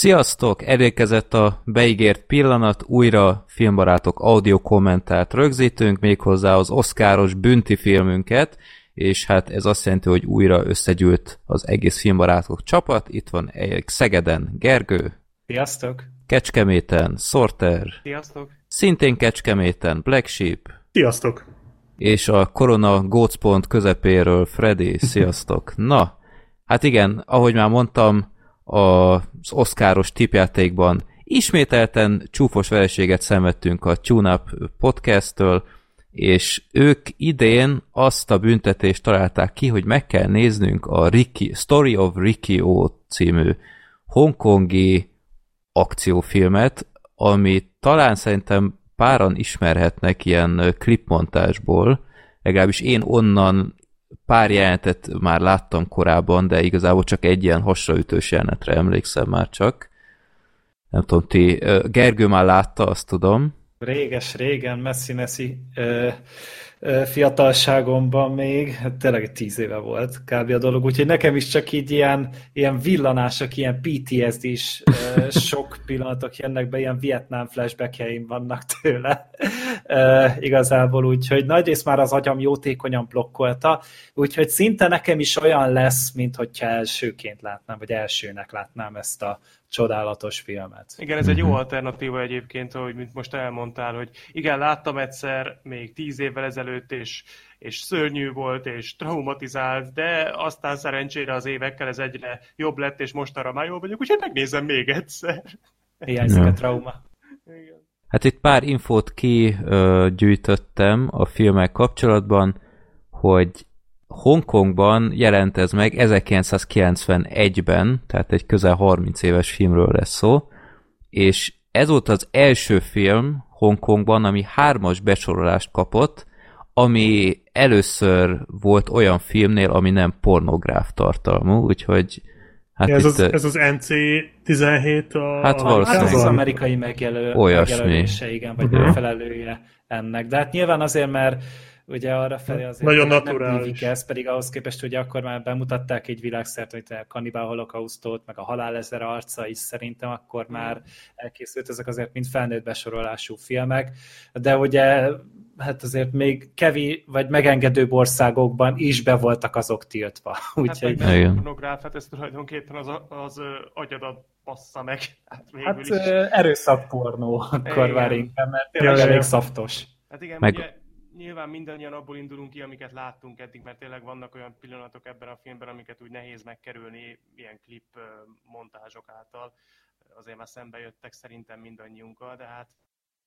Sziasztok! Elérkezett a beígért pillanat, újra filmbarátok audio kommentárt rögzítünk, méghozzá az oszkáros bünti filmünket, és hát ez azt jelenti, hogy újra összegyűlt az egész filmbarátok csapat. Itt van Szegeden Gergő. Sziasztok! Kecskeméten Sorter. Sziasztok! Szintén Kecskeméten Black Sheep. Sziasztok! És a Korona Gócpont közepéről Freddy. Sziasztok! Na, hát igen, ahogy már mondtam, az oszkáros tipjátékban ismételten csúfos vereséget szenvedtünk a TuneUp podcasttől, és ők idén azt a büntetést találták ki, hogy meg kell néznünk a Ricky, Story of Ricky O című hongkongi akciófilmet, ami talán szerintem páran ismerhetnek ilyen klipmontásból, legalábbis én onnan pár jelenetet már láttam korábban, de igazából csak egy ilyen hasraütős jelenetre emlékszem már csak. Nem tudom, ti, Gergő már látta, azt tudom. Réges, régen, messzi-messzi fiatalságomban még, hát tényleg tíz éve volt kb. a dolog, úgyhogy nekem is csak így ilyen, ilyen villanások, ilyen PTSD is sok pillanatok jönnek be, ilyen Vietnám flashbackjeim vannak tőle igazából, úgyhogy nagyrészt már az agyam jótékonyan blokkolta, úgyhogy szinte nekem is olyan lesz, mint hogyha elsőként látnám, vagy elsőnek látnám ezt a csodálatos filmet. Igen, ez egy jó mhm. alternatíva egyébként, hogy mint most elmondtál, hogy igen, láttam egyszer még tíz évvel ezelőtt, és, és szörnyű volt, és traumatizált, de aztán szerencsére az évekkel ez egyre jobb lett, és mostanra már jó vagyok, úgyhogy megnézem még egyszer. Hiányzik a trauma. Igen. Hát itt pár infót kigyűjtöttem a filmek kapcsolatban, hogy Hongkongban jelent ez meg 1991-ben, tehát egy közel 30 éves filmről lesz szó, és ez volt az első film Hongkongban, ami hármas besorolást kapott, ami először volt olyan filmnél, ami nem pornográf tartalmú, úgyhogy Hát ez, az, ez az NC-17 a... Hát valószínűleg. Hát az, az amerikai megjelöl, megjelölése, igen, vagy uh-huh. felelője ennek. De hát nyilván azért, mert ugye arra felé azért Nagyon naturális. nem ez, pedig ahhoz képest ugye akkor már bemutatták egy világszert, hogy a Kanibál holokausztót, meg a halál ezer arca is szerintem akkor mm. már elkészült, ezek azért mind felnőtt besorolású filmek, de ugye hát azért még kevi vagy megengedőbb országokban is be voltak azok tiltva. Úgyhogy... Hát, pornográf, hát ez tulajdonképpen az, az agyadat passza meg. Hát, hát is. erőszakpornó akkor már inkább, mert tényleg elég szaftos. Hát igen, meg... ugye nyilván mindannyian abból indulunk ki, amiket láttunk eddig, mert tényleg vannak olyan pillanatok ebben a filmben, amiket úgy nehéz megkerülni ilyen klip montázsok által. Azért már szembe jöttek szerintem mindannyiunkkal, de hát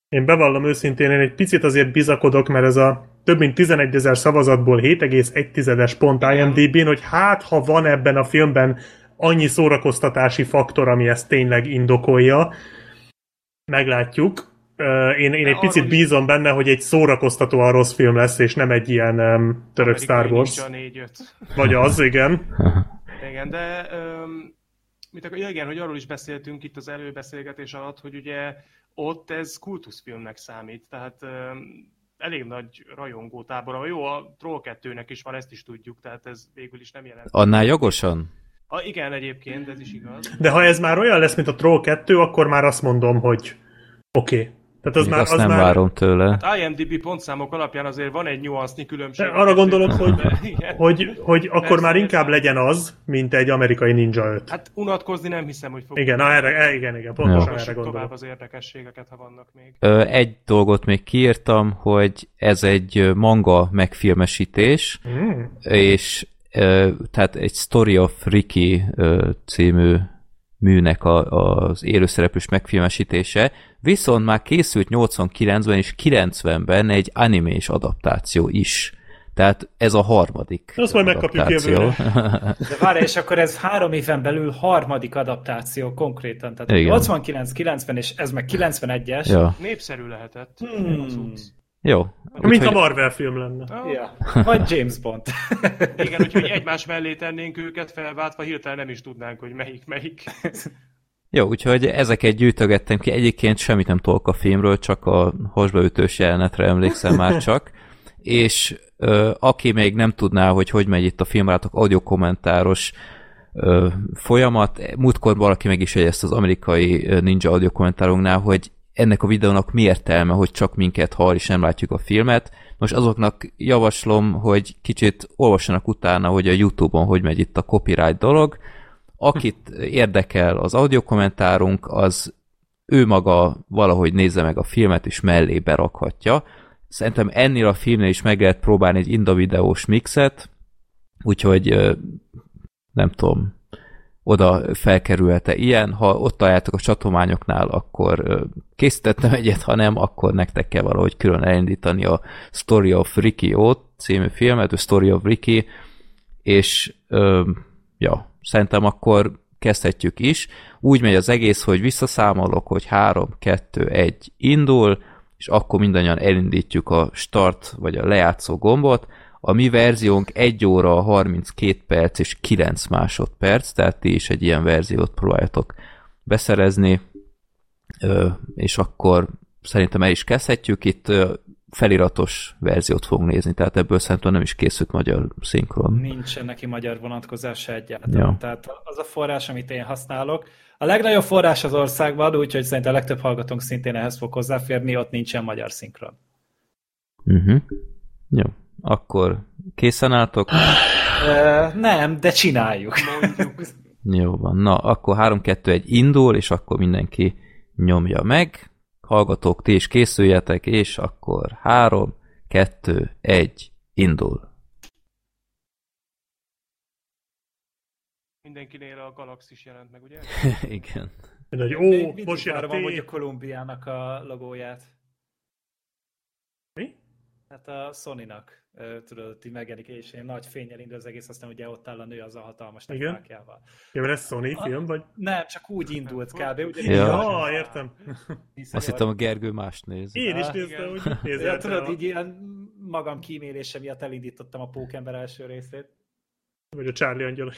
én bevallom őszintén, én egy picit azért bizakodok, mert ez a több mint 11 ezer szavazatból 7,1-es pont IMDb-n, hogy hát, ha van ebben a filmben annyi szórakoztatási faktor, ami ezt tényleg indokolja, meglátjuk. Én, én egy picit bízom benne, hogy egy szórakoztatóan rossz film lesz, és nem egy ilyen um, török Star Wars. Vagy az, igen. igen, de um, mit akar, ja, igen, hogy arról is beszéltünk itt az előbeszélgetés alatt, hogy ugye ott ez kultuszfilmnek számít, tehát um, elég nagy rajongó tábora. Jó, a Troll 2-nek is van, ezt is tudjuk, tehát ez végül is nem jelent. Annál jogosan? A, igen, egyébként, ez is igaz. De ha ez már olyan lesz, mint a Troll 2, akkor már azt mondom, hogy oké, okay, tehát az már, azt az nem már... várom tőle. Hát IMDb pontszámok alapján azért van egy nyuansznyi különbség. De arra gondolok, hogy, hogy, hogy akkor Persze, már inkább legyen az, mint egy amerikai Ninja 5. Hát unatkozni nem hiszem, hogy fog. Igen, na, erre, e, igen, igen, pontosan erre gondolok. tovább az érdekességeket, ha vannak még. Ö, egy dolgot még kiírtam, hogy ez egy manga megfilmesítés, mm. és ö, tehát egy Story of Ricky ö, című műnek a, az élőszereplős megfilmesítése, viszont már készült 89-ben és 90-ben egy animés adaptáció is. Tehát ez a harmadik Azt majd megkapjuk jövőre. De várj, és akkor ez három éven belül harmadik adaptáció konkrétan. Tehát 89-90 és ez meg 91-es. Ja. Népszerű lehetett. Hmm. Jó. Mint a Marvel film lenne. Oh. Ja. Vagy James Bond. Igen, úgyhogy egymás mellé tennénk őket felváltva, hirtelen nem is tudnánk, hogy melyik melyik. Jó, úgyhogy ezeket gyűjtögettem ki. Egyébként semmit nem tolk a filmről, csak a hasbeütős jelenetre emlékszem már csak. És ö, aki még nem tudná, hogy hogy megy itt a filmrátok audio kommentáros ö, folyamat. Múltkor valaki meg is jegyezte az amerikai Ninja audio kommentárunknál, hogy ennek a videónak mi értelme, hogy csak minket hall, és nem látjuk a filmet. Most azoknak javaslom, hogy kicsit olvassanak utána, hogy a Youtube-on hogy megy itt a copyright dolog. Akit érdekel az audio kommentárunk, az ő maga valahogy nézze meg a filmet, és mellé berakhatja. Szerintem ennél a filmnél is meg lehet próbálni egy inda videós mixet, úgyhogy nem tudom, oda felkerülhet-e ilyen. Ha ott találjátok a csatományoknál, akkor készítettem egyet, ha nem, akkor nektek kell valahogy külön elindítani a Story of Ricky O című filmet, a Story of Ricky, és ja, szerintem akkor kezdhetjük is. Úgy megy az egész, hogy visszaszámolok, hogy 3, 2, 1 indul, és akkor mindannyian elindítjuk a start vagy a lejátszó gombot. A mi verziónk 1 óra 32 perc és 9 másodperc, tehát ti is egy ilyen verziót próbáljatok beszerezni, és akkor szerintem el is kezdhetjük. Itt feliratos verziót fogunk nézni, tehát ebből szerintem nem is készült magyar szinkron. Nincsen neki magyar vonatkozása egyáltalán. Ja. Tehát az a forrás, amit én használok, a legnagyobb forrás az országban, úgyhogy szerintem a legtöbb hallgatónk szintén ehhez fog hozzáférni, ott nincsen magyar szinkron. Uh-huh. Jó, akkor készen álltok? Ö, nem, de csináljuk. Mondjuk. Jó van. Na, akkor 3-2-1 indul, és akkor mindenki nyomja meg. Hallgatók, ti is készüljetek, és akkor 3, 2, 1, indul. Mindenkinél a Galaxis jelent meg, ugye? Igen. Még ó, most jön a várom amúgy a. Kolumbiának a logóját. Mi? Hát a Sony-nak, tudod, így megjelenik, és ilyen nagy fényel indul az egész, aztán ugye ott áll a nő az a hatalmas Igen. technákjával. Jó, lesz Sony film, vagy? Nem, csak úgy indult kb. Ugye, Ja. Ja, értem. Azt hittem a Gergő más néz. Én is Ah, néztem, hogy mit Ja, tudod, így ilyen magam kímélése miatt elindítottam a Pókember első részét. Vagy a Charlie Angyal.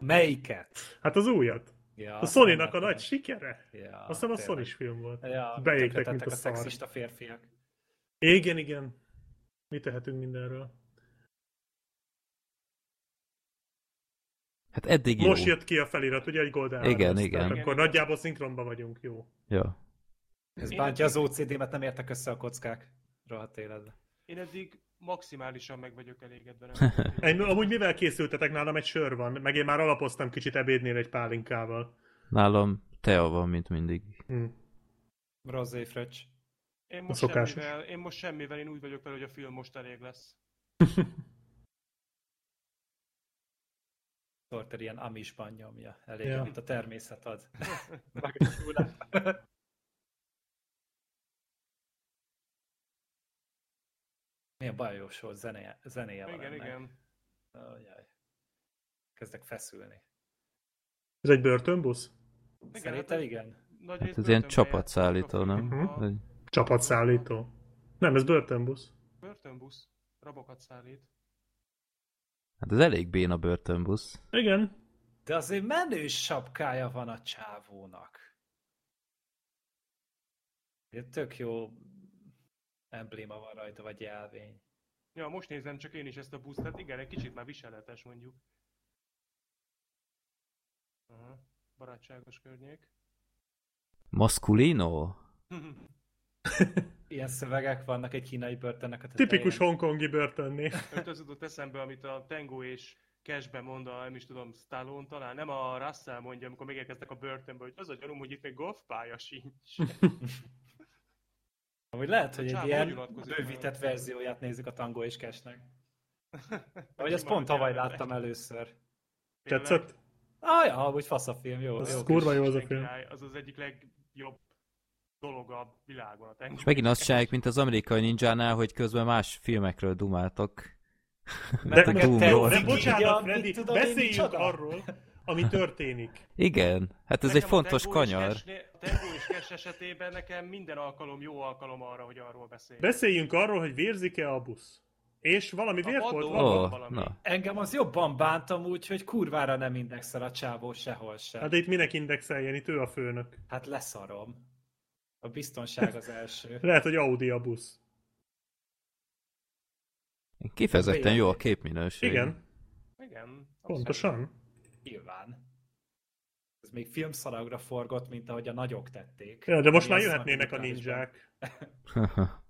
Melyiket? Hát az újat. Ja, A Sony-nak a nagy sikere. Ja, Azt hiszem a sony film volt. Ja, Beégtek, mint a a szexista férfiak. Igen, igen. Mit tehetünk mindenről? Hát eddig jó. Most jött ki a felirat, ugye egy Golden Igen, Harvest, igen. tehát Akkor nagyjából szinkronban vagyunk, jó. Ja. Ez Én bántja az eddig- OCD-met, nem értek össze a kockák. Rohadt életbe. Én eddig maximálisan meg vagyok elégedve. Én, amúgy mivel készültetek? Nálam egy sör van, meg én már alapoztam kicsit ebédnél egy pálinkával. Nálam tea van, mint mindig. Hm. Rozé fröccs. Én most, semmivel, én most semmivel, én úgy vagyok vele, hogy a film most elég lesz. Sorter ilyen amisban nyomja. Elég, Ja. mint a természet ad. Milyen bajos volt zenéje, zenéje van Igen, ennek. igen. Ajaj. Kezdek feszülni. Ez egy börtönbusz? Szerintem igen. Nagy Hát ez ilyen csapatszállító, nem? film. Csapatszállító. Nem, ez börtönbusz. Börtönbusz. Rabokat szállít. Hát ez elég béna börtönbusz. Igen. De azért menő sapkája van a csávónak. Egy tök jó embléma van rajta, vagy jelvény. Ja, most nézem csak én is ezt a busztet. Igen, egy kicsit már viselhetes mondjuk. Aha. Barátságos környék. Masculino? Ilyen szövegek vannak egy kínai börtönnek a Tipikus tetején. hongkongi börtönnél. Öt az jutott eszembe, amit a Tango és Cashbe mond a, nem is tudom, Stallone talán, nem a Russell mondja, amikor megérkeztek a börtönbe, hogy az a gyanúm, hogy itt még golfpálya sincs. Amúgy lehet, hogy egy ilyen bővített verzióját nézzük a Tango és Cashnek. Vagy ezt pont tavaly láttam először. Tetszett? Ah, ja, amúgy fasz a film, jó. Az jó kurva jó az a film. Az az egyik legjobb dolog a világon a Tango. És megint azt csinálják, mint az amerikai ninjánál, hogy közben más filmekről dumáltok. De- a de- kettő- de De bocsánat, Freddy, beszéljünk arról, ami történik. Igen, hát ez egy Nekem a fontos kanyar. Tango és Cash esetében nekem minden alkalom jó alkalom arra, hogy arról beszélj. Beszéljünk arról, hogy vérzik-e a busz. És valami vért volt? Ó, valami. na. Engem az jobban bántam úgy, hogy kurvára nem indexel a csávó sehol sem. Hát de itt minek indexeljen, itt ő a főnök. Hát leszarom. A biztonság az első. Lehet, hogy Audi a busz. Kifejezetten jó a képminőség. Igen, Igen. pontosan. Nyilván. Ez még filmszalagra forgott, mint ahogy a nagyok tették. Ja, de most már jöhetnének a ninják.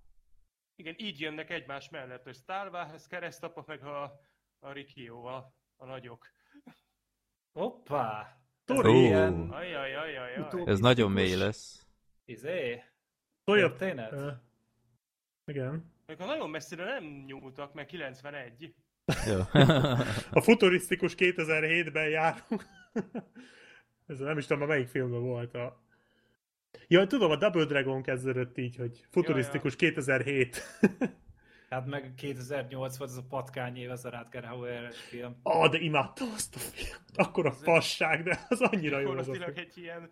Igen, így jönnek egymás mellett, hogy Star Wars, keresztapa, meg a, a Rikio, a, a nagyok. Hoppá! Tori. Utó- Ez nagyon mély lesz. Izé, Toyota. történet? Ö, Igen. Amikor nagyon messzire nem nyúltak, meg 91. Jó. A futurisztikus 2007-ben járunk. Ez nem is tudom, a melyik filmben volt a... Ja, tudom, a Double Dragon kezdődött így, hogy futurisztikus 2007. Hát meg 2008 volt ez a patkány év, ez a Rutger Hauer film. Ah, de imádtam azt a filmet. Akkor a fasság, de az annyira jó az a Gyakorlatilag film. egy ilyen,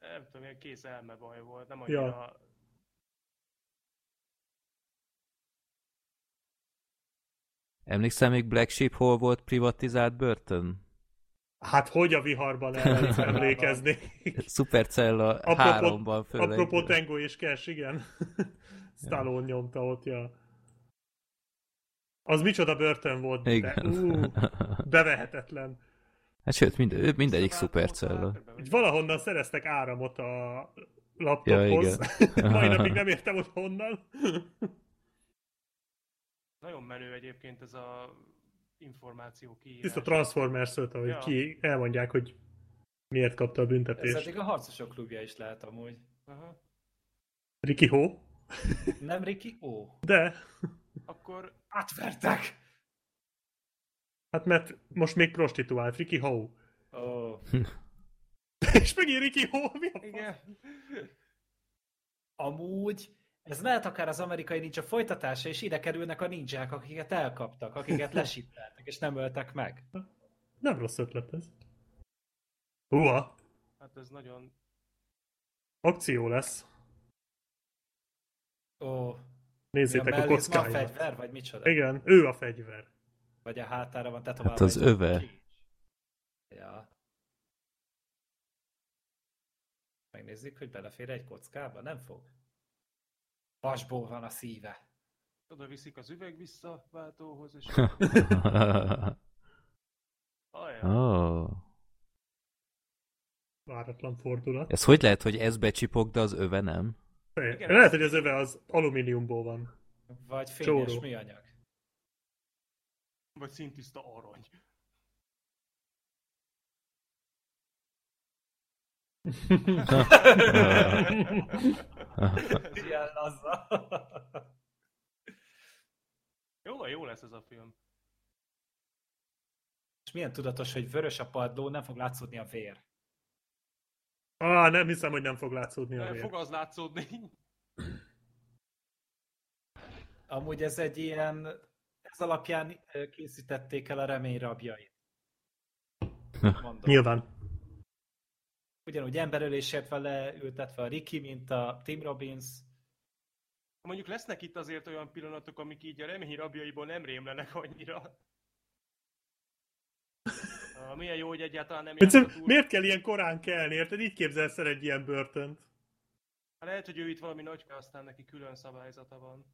nem tudom, ilyen kész elmebaj volt, nem annyira... Ja. Emlékszel még Black Sheep hol volt privatizált börtön? Hát hogy a viharban el lehet emlékezni? Supercella Apropó, 3-ban főleg. apropó Tango és Cash, igen. Stallone nyomta ott, ja. Az micsoda börtön volt, de Igen. ú, bevehetetlen. Hát sőt, mind, mindegyik Így valahonnan szereztek áramot a Ja, laptophoz. igen. Mai napig nem értem, hogy honnan. Nagyon menő egyébként ez a információ kiírás. Tiszta transformers szólt, hogy Ja. ki elmondják, hogy miért kapta a Ez büntetést. eddig a harcosok klubja is lehet amúgy. Aha. Ricky Ho? Nem Ricky? Ó. De, Akkor Átvertek! Hát mert most még prostituált, Ricky Ho. Ó. És megint Ricky Ho, mi a igen. Amúgy ez lehet akár az amerikai ninja folytatása, és ide kerülnek a ninják, akiket elkaptak, akiket lesípeltek, és nem öltek meg. Nem rossz ötlet ez. Húha, Hát ez nagyon... akció lesz. Ó. Nézzétek a ez ma a fegyver, vagy micsoda? Igen, ő a fegyver. Vagy a hátára van tetoválva. Hát az öve. Ja. Megnézzük, hogy belefér egy kockába? Nem fog. Vasból van a szíve. Oda viszik az üveg visszaváltóhoz, és... Ajaj. oh. Váratlan fordulat. Ez hogy lehet, hogy ez becsipog, de az öve nem? Igen, Lehet, hogy az öve az alumíniumból van. Vagy fényes Csóró. műanyag. Vagy szintiszta arany. Ilyen azzal. Jó, jó lesz ez a film. És milyen tudatos, hogy vörös a padló, nem fog látszódni a vér. Ah, nem hiszem, hogy nem fog látszódni a vér. fog az látszódni. Amúgy ez egy ilyen, alapján készítették el a remény rabjait. Mondom. Nyilván. Ugyanúgy emberölésért van leültetve a Ricky, mint a Tim Robbins. Mondjuk lesznek itt azért olyan pillanatok, amik így a remény rabjaiból nem rémlenek annyira. Ah, milyen jó, hogy egyáltalán nem játszott miért kell ilyen korán kelni, érted? Így képzelsz el egy ilyen börtönt. Hát lehet, hogy ő itt valami nagy aztán neki külön szabályzata van.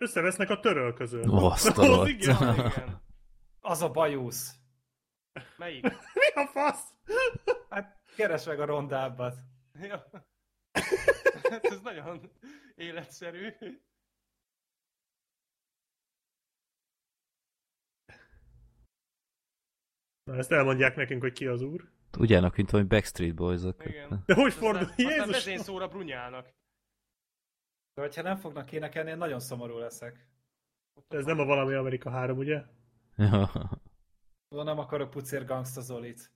Összevesznek a Az alatt. igen. Igen. Az a bajusz. Melyik? Mi a fasz? Hát keres meg a rondábbat. Ja. Hát ez nagyon életszerű. Na, ezt elmondják nekünk, hogy ki az úr. Ugyanak, mint valami Backstreet Boys-ok. Igen. De hogy Aztán, fordul? aztán Jézus! vezényszóra brunyálnak. De hogyha nem fognak énekelni, én nagyon szomorú leszek. Ez nem a valami Amerika 3, ugye? Oda nem akarok pucér gangsta Zolit.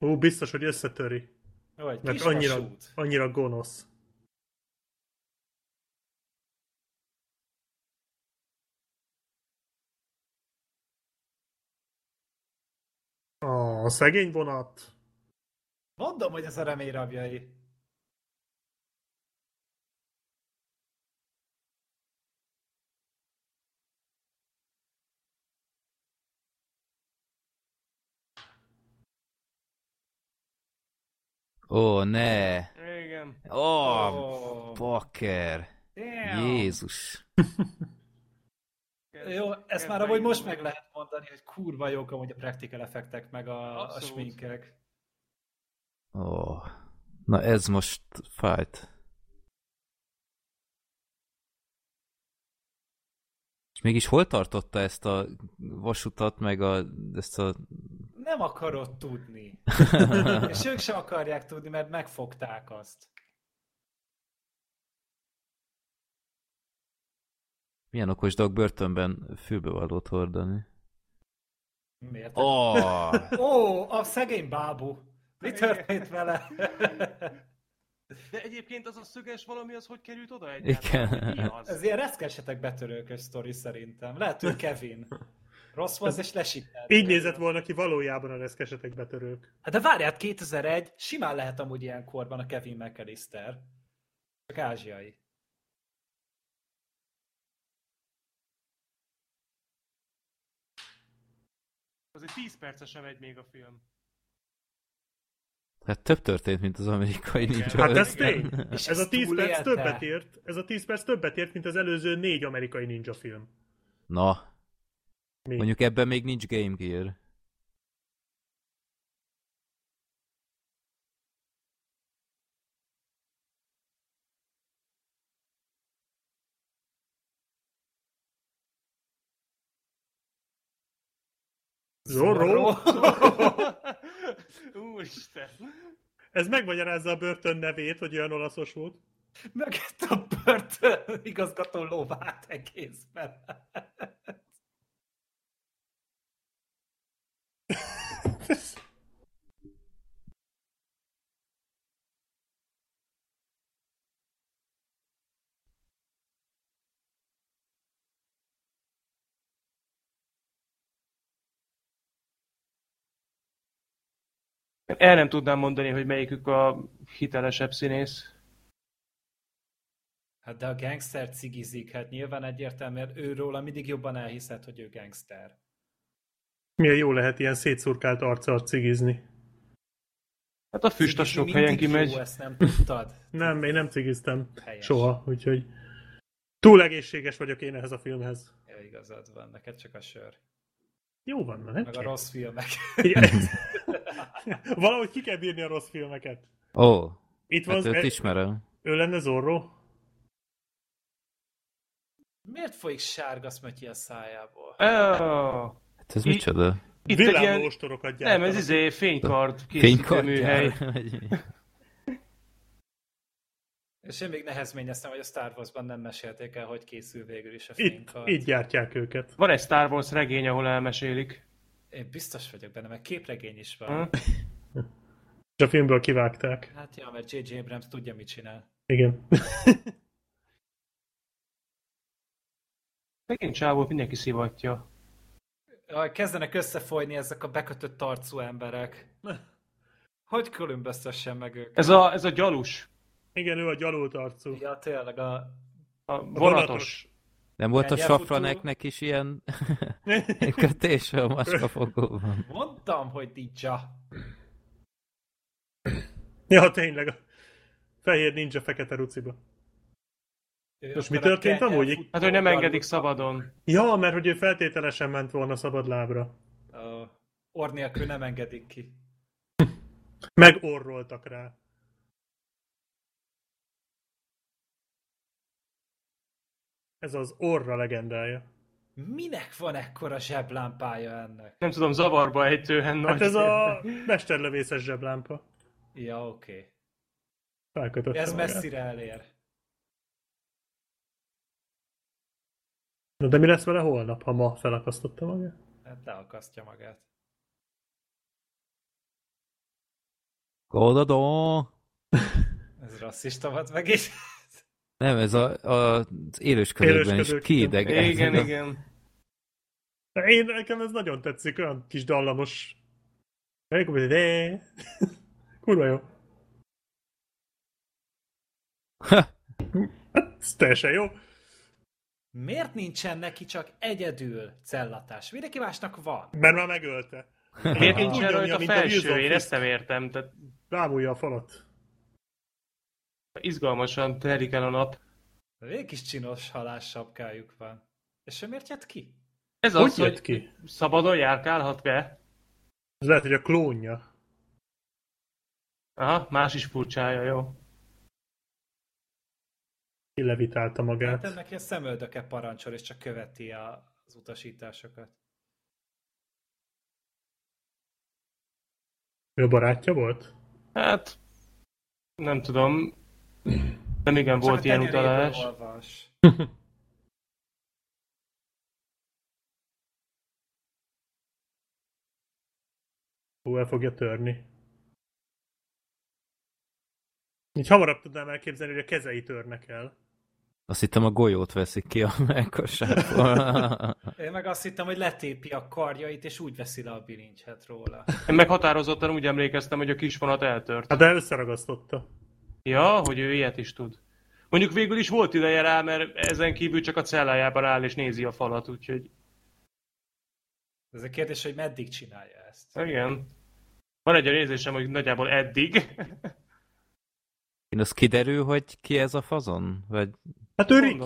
Ó, biztos, hogy összetöri. Jó, egy Mert annyira, vasút. annyira gonosz. A szegény vonat. Mondom, hogy ez a remény rabjai. Ó, ne! Igen. Ó, Ó. bakker! Damn. Jézus! kezd, Jó, ezt már amúgy most meg lehet mondani, hogy kurva jók amúgy a practical effektek, meg a, a sminkek. Ó, na ez most fájt. És mégis hol tartotta ezt a vasutat, meg a, ezt a... Nem akarod tudni. És ők sem akarják tudni, mert megfogták azt. Milyen okos dolog börtönben fülbevalót hordani. Miért? Ó, Oh. Ó, a szegény bábú. Mi történt vele? De egyébként az a szöges valami, az hogy került oda egyáltalán? Igen. Mi az? Ez ilyen reszkesetek betörőkös sztori szerintem. Lehet, hogy Kevin. Rossz volt, és lesikelt. Így nézett volna ki valójában a reszkesetek betörők. Hát de várját, 2001, simán lehet amúgy ilyen korban a Kevin McAllister. Csak ázsiai. Azért 10 percesen megy még a film. Hát több történt, mint az amerikai nincs. Hát ez tény. És Ez a ezt 10 perc többet ért, ez a 10 perc többet ért, mint az előző négy amerikai ninja film. Na, Mi? mondjuk ebben még nincs Game Gear. Zorro? Úristen. Ez megmagyarázza a börtön nevét, hogy olyan olaszos volt. Meg a börtön igazgató lovát egészben. El nem tudnám mondani, hogy melyikük a hitelesebb színész. Hát de a gangster cigizik, hát nyilván egyértelműen őróla mindig jobban elhiszed, hogy ő gangster. Milyen jó lehet ilyen szétszurkált arccal cigizni. Hát a füst Cigizni sok helyen kimegy. Jó, ezt nem tudtad? Nem, én nem cigiztem Helyes. soha, úgyhogy túl egészséges vagyok én ehhez a filmhez. Ja, igazad van, neked csak a sör. Jó van, na, nem Meg a kell. rossz filmek. Valahogy ki kell bírni a rossz filmeket. Ó, Itt van, hát őt e- ismerem. ő lenne Zorro. Miért folyik sárga szmötyi a szájából? Ah, Hát ez I- micsoda? Itt egy ilyen... Nem, ez izé fénykard készítő műhely. És én még nehezményeztem, hogy a Star Wars-ban nem mesélték el, hogy készül végül is a Itt, fénykard. itt gyártják őket. Van egy Star Wars regény, ahol elmesélik. Én biztos vagyok benne, mert képregény is van. Hm? És a filmből kivágták. Hát ja, mert J.J. Abrams tudja, mit csinál. Igen. Megint csávót mindenki szivatja. Kezdenek összefolyni ezek a bekötött arcú emberek. Hogy különböztessen meg őket? Ez a, ez a gyalus. Igen, ő a gyalult arcú. Ja, tényleg a... A vonatos. Nem volt a safraneknek is ilyen kötése a macskafogóban? Mondtam, hogy ninja. Ja, tényleg. A fehér ninja fekete ruciba. Ő Most mi a történt amúgy? Hát, hogy nem engedik szabadon. Ja, mert hogy ő feltételesen ment volna szabad lábra. Ö, Orr nélkül nem engedik ki. Megorroltak rá. Ez az orra legendája. Minek van ekkora zseblámpája ennek? Nem tudom, zavarba ejtően nagy. Hát ez a mesterlövészes zseblámpa. Ja, oké. Okay. Felkötötte Ez magát. messzire elér. Na de mi lesz vele holnap, ha ma felakasztotta magát? Hát leakasztja magát. Godadó! Ez rasszista volt meg is. Nem, ez a, a, az élősködőkben is kiidegen. Igen, igen. De Én nekem ez nagyon tetszik, olyan kis dallamos. Kurva jó. Ez teljesen jó. Miért nincsen neki csak egyedül cellatás? Mindenki másnak van. Mert már megölte. Miért Úgy nincs nyomja, rajta mint a felső? Én ezt nem értem. Tehát Rámulja a falat. Izgalmasan telik el a nap. Végig kis csinos halássapkájuk van. És ő miért jött ki? Ez Hogy az, jött hogy ki? szabadon járkálhat be. Ez lehet, hogy a klónja. Aha, más is furcsája, jó. Kilevitálta Hát magát. ennek ilyen szemöldöke parancsol, és csak követi a, az utasításokat. Ő a barátja volt? Hát, nem tudom. Nem igen volt ilyen utalás. Hú, el fogja törni. Így hamarabb tudnám elképzelni, hogy a kezei törnek el. Azt hittem a golyót veszik ki a melkasátból. Én meg azt hittem, hogy letépi a karjait, és úgy veszi le a bilincset róla. Én meg határozottan úgy emlékeztem, hogy a kisvonat eltört. Hát de összeragasztotta. Ja, hogy ő ilyet is tud. Mondjuk végül is volt ideje rá, mert ezen kívül csak a cellájában áll és nézi a falat, úgyhogy Ez a kérdés, hogy meddig csinálja ezt. igen. Van egy érzésem, hogy nagyjából eddig. Én az kiderül, hogy ki ez a fazon? Vagy Hát ő.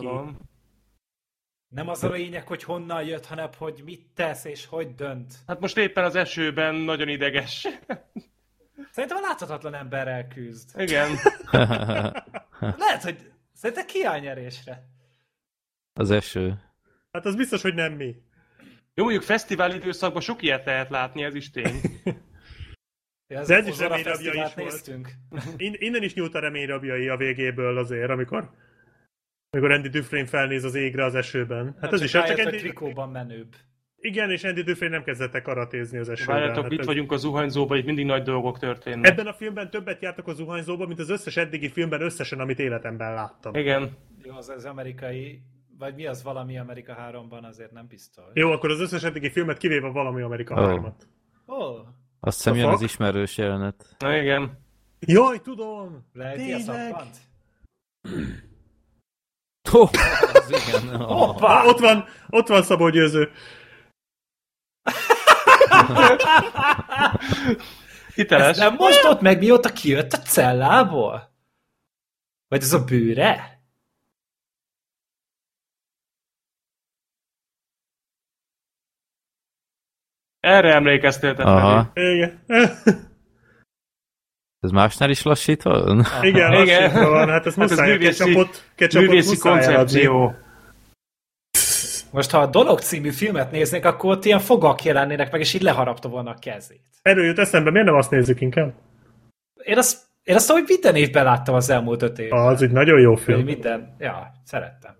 Nem az a lényeg, hogy honnan jött, hanem hogy mit tesz és hogy dönt. Hát most éppen az esőben nagyon ideges. Szerintem a láthatatlan emberrel küzd. Igen. Lehet, hogy szerintem kiáll nyerésre. az eső. Hát az biztos, hogy nem mi. Jó, mondjuk fesztivál időszakban sok ilyet lehet látni, ez is tény. Ja, ez De ez a is reményrabja is volt. néztünk. In- innen is nyúlt a reményrabjai a végéből azért, amikor amikor Andy Dufresne felnéz az égre az esőben. Hát ez is, hát rájött, csak Andy... trikóban menőbb. Igen, és Andy Dufresne nem kezdett el karatézni az esőben. Várjátok, Hát itt ez- vagyunk a zuhanyzóban, itt mindig nagy dolgok történnek. Ebben a filmben többet jártak a zuhanyzóban, mint az összes eddigi filmben összesen, amit életemben láttam. Igen. Jó, az, az amerikai, vagy mi az valami Amerika 3-ban, azért nem biztos. Jó, akkor az összes eddigi filmet kivéve valami Amerika Ó. 3-at. Ó, oh, Azt hiszem jön az ismerős jelenet. Na igen. Jaj, tudom! a Tényleg? Oh, az igen. Oh. Hoppá! Ott van, ott van Szabó Győző. Hiteles. Ez nem most ott meg, mióta kijött a cellából? Vagy ez a bőre? Erre emlékeztél te, Aha. Igen. Ez másnál is lassítva? Igen, Igen. lassítva van, hát ez Hát ez muszáj, a művészi- ketchupot, ketchupot Művészi muszáj eladni. koncepció. Most ha a Dolog című filmet néznék, akkor ott ilyen fogak jelennének meg, és így leharapta volna a kezét. Erről jut eszembe, miért nem azt nézzük inkább? Én azt, én azt hogy minden évben láttam az elmúlt öt évben. Ah, az egy nagyon jó film. Minden, ja, szerettem.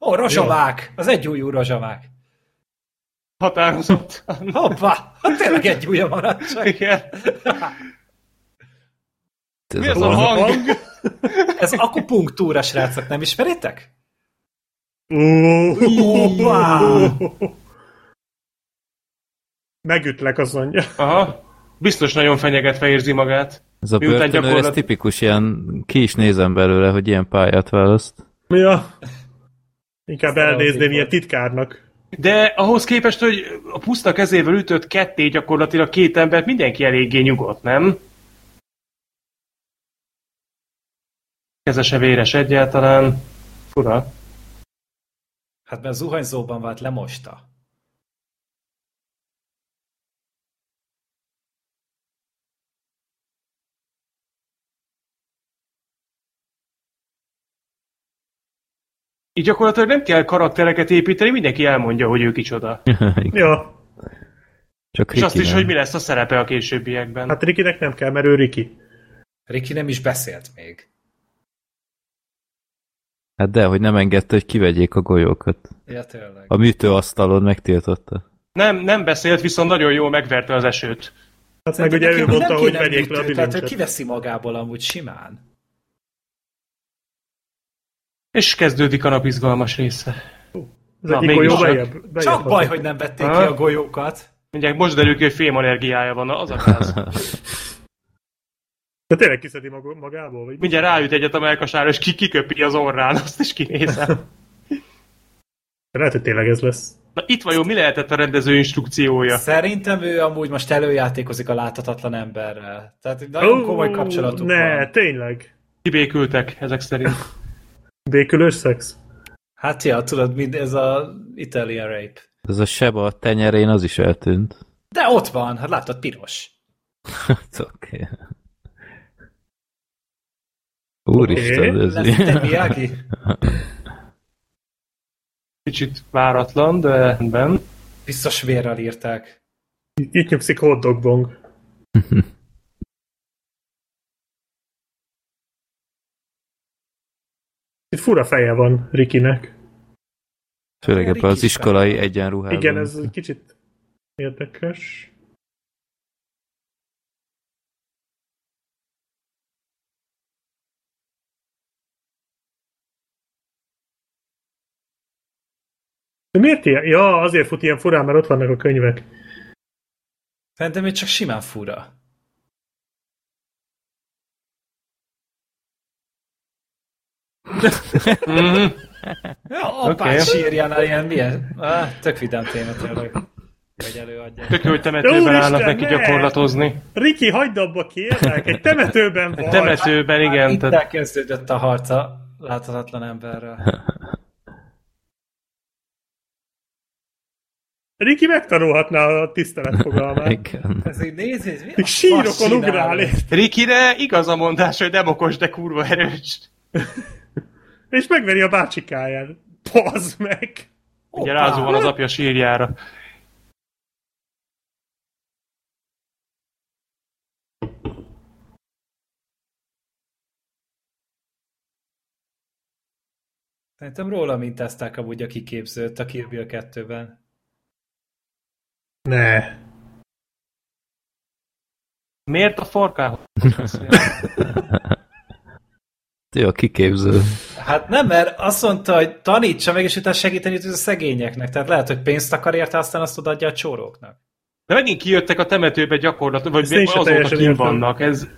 Ó, rozsavák! Az egy újú rozsavák. Határozott. Hoppá! Hát tényleg egy újja maradt csak. Igen. Ez Mi az a hang? hang? Ez akupunktúra, srácok, nem ismeritek? Megütlek, azt mondja. Aha. Biztos nagyon fenyegetve érzi magát. Ez a Miután börtönőr, ez gyakorlat- tipikus ilyen, ki is nézem belőle, hogy ilyen pályát választ. Mi a... Inkább elnézném ilyen titkárnak. De ahhoz képest, hogy a puszta kezével ütött ketté gyakorlatilag két embert, mindenki eléggé nyugodt, nem? Keze se véres egyáltalán. Fura. Hát mert zuhanyzóban vált lemosta. Így gyakorlatilag nem kell karaktereket építeni, mindenki elmondja, hogy ő kicsoda. Ja, Csak És azt is, hogy mi lesz a szerepe a későbbiekben. hát Rikinek nem kell, mert ő Riki. Riki nem is beszélt még. Hát de, hogy nem engedte, hogy kivegyék a golyókat. Ja, tényleg. A műtőasztalon megtiltotta. Nem, nem beszélt, viszont nagyon jól megverte az esőt. Hát meg ugye ő mondta, hogy vegyék le a műtő, Tehát ő bilincset. kiveszi magából amúgy simán. És kezdődik a nap izgalmas része. Az Na, egyik mégis golyó csak. bejebb. bejebb Csak baj, hatott. hogy nem vették Ha? ki a golyókat. Mindjárt most derül ki, hogy fémallergiája van, az a gáz. De tényleg kiszedi magából? Vagy? Mindjárt ráüt egyet a melkasára, és ki kiköpi az orrán, azt is kinézem. Lehet, hogy tényleg ez lesz. Na itt vajon mi lehetett a rendező instrukciója? Szerintem ő amúgy most előjátékozik a láthatatlan emberrel. Tehát nagyon komoly kapcsolatuk Ne, van. tényleg. Kibékültek ezek szerint. Békülős szex? Hát ja, tudod, mind ez a Italian rape. Ez a seb a tenyerén, az is eltűnt. De ott van, hát látod, piros. Hát oké. Úristen, Oké, ez. Miyagi? Kicsit váratlan, de rendben. Biztos vérrel írták. Itt, itt nyugszik hotdogbong. Itt fura feje van Rikinek. Főleg ebben az iskolai egyenruhában. Igen, ez egy kicsit érdekes. De miért ilyen? Ja, azért fut ilyen furán, mert ott vannak a könyvek. Szerintem még csak simán fura. Mhm. Ja, apád Oké. okay. sírjánál ilyen milyen? Ah, tök vidám téma tényleg. Előadja. Tök jó, hogy temetőben úristen, állnak neki ne! gyakorlatozni. Riki, hagyd abba, kérlek! Egy temetőben vagy! Egy temetőben, igen. Itt elkezdődött a harca láthatatlan emberrel. Riki megtanulhatná a tisztelet fogalmát. Igen. Ez így nézi, ez mi sírokon ugrál? Rikire igaz a mondás, hogy nem okos, de kurva erős. és megveri a bácsikáját. Pazd meg! Ugye rázó van az apja sírjára. Szerintem róla mintázták amúgy a kiképzőt a Kill Bill 2-ben. Ne. Miért a farkához? Jó, a kiképző. Hát nem, mert azt mondta, hogy tanítsa meg, és utána segíteni a szegényeknek. Tehát lehet, hogy pénzt akar érte, aztán azt odaadja a csóróknak. De megint kijöttek a temetőbe gyakorlatilag, vagy sem azóta kim vannak. Ez...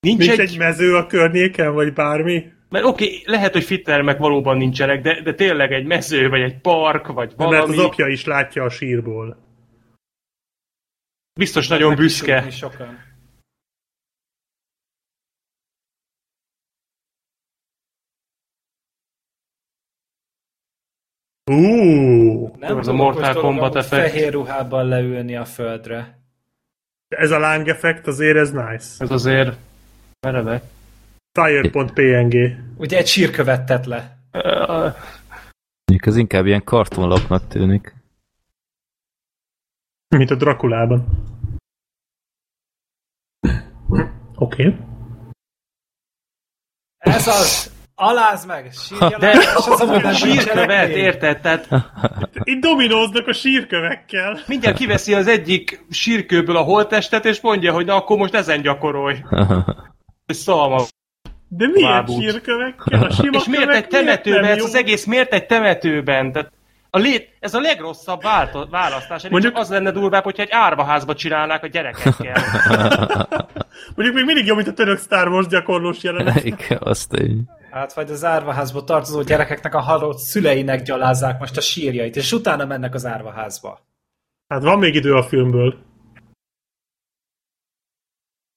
Nincs, Nincs egy... egy mező a környéken, vagy bármi? Mert oké, okay, lehet, hogy fittermek valóban nincsenek, de, de tényleg egy mező, vagy egy park, vagy Valami. valami. Mert az apja is látja a sírból. Biztos nagyon büszke. Sokan. Nem Ez a Mortal Kombat effekt. fehér ruhában leülni a földre. ez a láng effekt azért ez nice. Ez azért meredek. Fire.png Ugye egy tett le. Mondjuk az inkább ilyen kartonlapnak tűnik. Mint a Drakulában. Oké. Okay. Ez az! Alázd meg! Sírja De és az nem sírkövet, érted? Tehát Itt dominóznak a sírkövekkel. mindjárt kiveszi az egyik sírkőből a holttestet, és mondja, hogy na akkor most ezen gyakorolj. Szalma. De milyen Lábút. sírkövekkel? A sima És miért egy temetőben? Ez az egész miért egy temetőben? Tehát a lét, ez a legrosszabb válto- választás. Mondjuk Mondjuk- csak az lenne durvább, hogyha egy árvaházba csinálnák a gyerekekkel. Mondjuk még mindig jobb, mint a török Star Wars gyakorlós jelenet. Igen, azt tény. Hát vagy az árvaházba tartozó gyerekeknek a halott szüleinek gyalázzák most a sírjait, és utána mennek az árvaházba. Hát van még idő a filmből.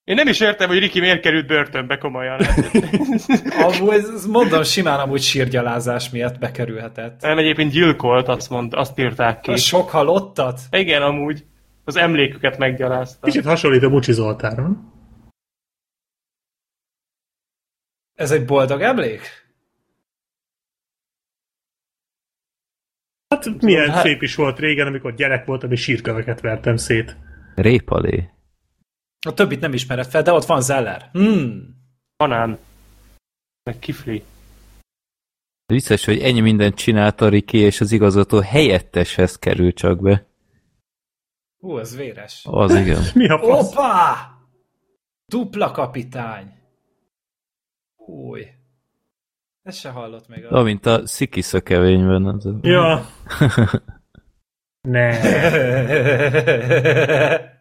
Én nem is értem, hogy Riki miért került börtönbe komolyan. Amúgy, ez- mondom, simán amúgy sírgyalázás miatt bekerülhetett. Nem egyébként gyilkolt, azt, mond, azt írták ki. A sok halottat? Igen, amúgy. Az emléküket meggyalázta. Kicsit hasonlít a Mucsi Zoltánra. Ez egy boldog emlék? Hát milyen hát- szép is volt régen, amikor gyerek voltam, és sírköveket vertem szét. Répalé. A többit nem ismered fel, de ott van Zeller. Hmm. Banán. Meg kifli. Vicces, hogy ennyi mindent csinált a Riki, és az igazgató helyetteshez kerül csak be. Ú, ez véres. Az igen. Mi a fasz? Opa! Dupla kapitány. Új. Ez se hallott még. Olyan, mint a Sziki szökevényben. Az. Ja. ne.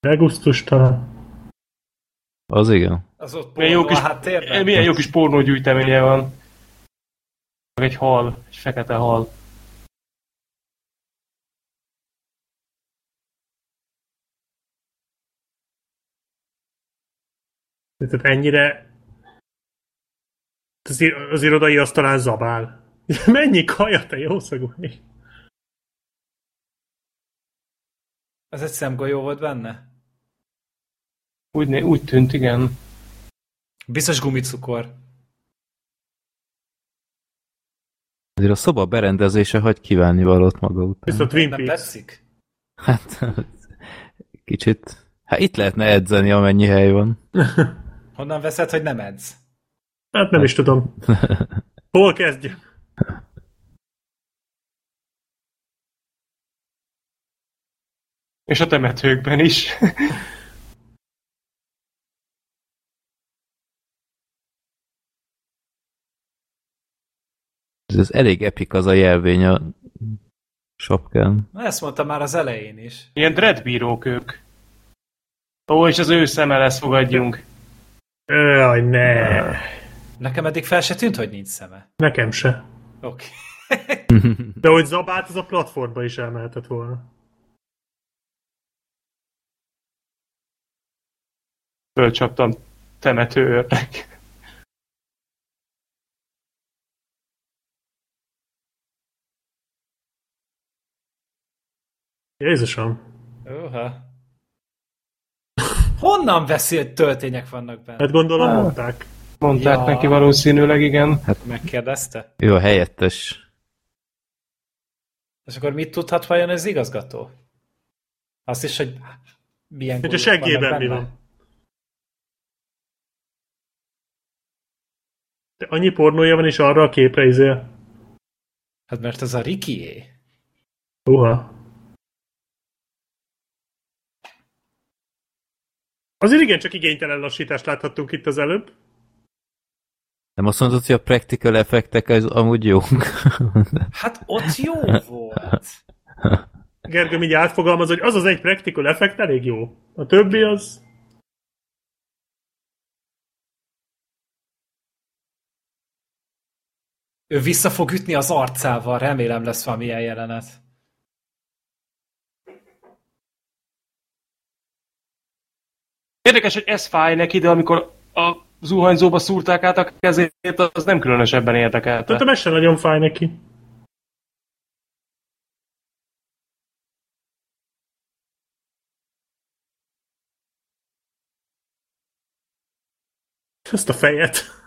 Regusztustalan. Az igen. Az ott Milyen jó, kis, a háttérben? milyen jó kis pornógyűjteménye van. Meg egy hal, egy fekete hal. Tehát ennyire Az, ir- az irodai asztalán zabál. Mennyi kaja, te jó szagú ég. Ez egy szemgolyó volt benne? Úgy, úgy tűnt, igen. Biztos gumicukor. Azért a szoba berendezése hagy kívánni valót maga után. Vissza Twin Nem Peaks. tetszik? Hát, kicsit... Hát itt lehetne edzeni, amennyi hely van. Honnan veszed, hogy nem edz? Hát nem is tudom. Hol kezdjem? És a temetőkben is. Ez, elég epik az a jelvény a sapkán. Ezt mondtam már az elején is. Ilyen dreadbírók ők. Ó, és az ő szeme lesz, fogadjunk. Jaj, ne. Nekem eddig fel se tűnt, hogy nincs szeme. Nekem se. Oké. De hogy zabát, az a platformba is elmehetett volna. Fölcsaptam temetőőrnek. Jézusom. Oha. Honnan hogy töltények vannak benne? Hát gondolom mondták. Mondták Ja. neki valószínűleg, igen. Megkérdezte? Ő a helyettes. És akkor mit tudhat vajon az igazgató? Azt is, hogy milyen Hogy a seggében mi van. De annyi pornója van is arra a képre, izé. Hát mert ez a Rikié. Uha. Azért igen, csak igénytelen lassítást láthattunk itt az előbb. Nem azt mondod, hogy a practical effektek az amúgy jók? Hát ott jó volt. Gergő így átfogalmaz, hogy az az egy practical effekt elég jó. A többi az... Ő vissza fog ütni az arcával, remélem lesz valamilyen jelenet. Érdekes, hogy ez fáj neki, de amikor a zuhanyzóba szúrták át a kezét, az nem különösebben érdekelte. Szerintem ez sem nagyon fáj neki. Ezt a fejet.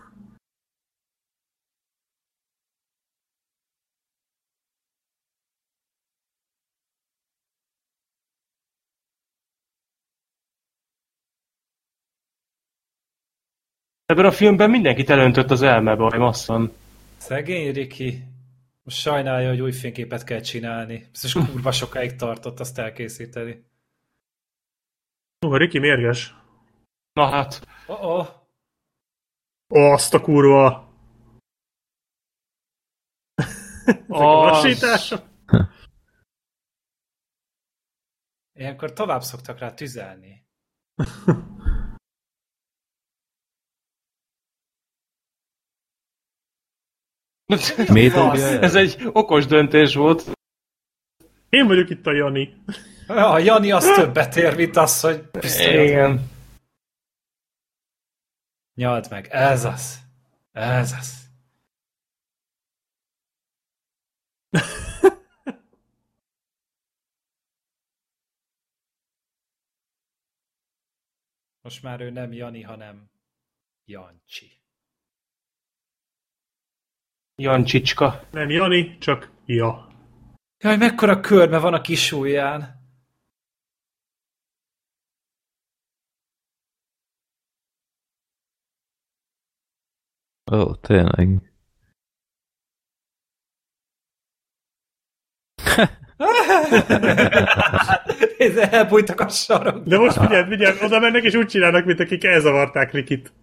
Ebben a filmben mindenkit elöntött az elmebaj, masszan. Szegény Riki. Most sajnálja, hogy új fényképet kell csinálni. Biztos kurva sokáig tartott azt elkészíteni. Ó, a Riki mérges. Na hát, Oh -oh. Ó, azt a kurva. A lassítások. Ilyenkor tovább szoktak rá tüzelni. Miért ez egy okos döntés volt. Én vagyok itt a Jani. A Jani az többet ér, mint az, hogy pisztolyot Igen. Nyald meg. Ez az. Ez az. Most már ő nem Jani, hanem Jancsi. Jancsicska. Nem Jani, csak ja. Jaj, mekkora körme van a kis ujján. Ó, tényleg. Ez elbújtak a sarok. De most figyeld, figyeld, oda mennek és úgy csinálnak, mint akik elzavarták Rikit.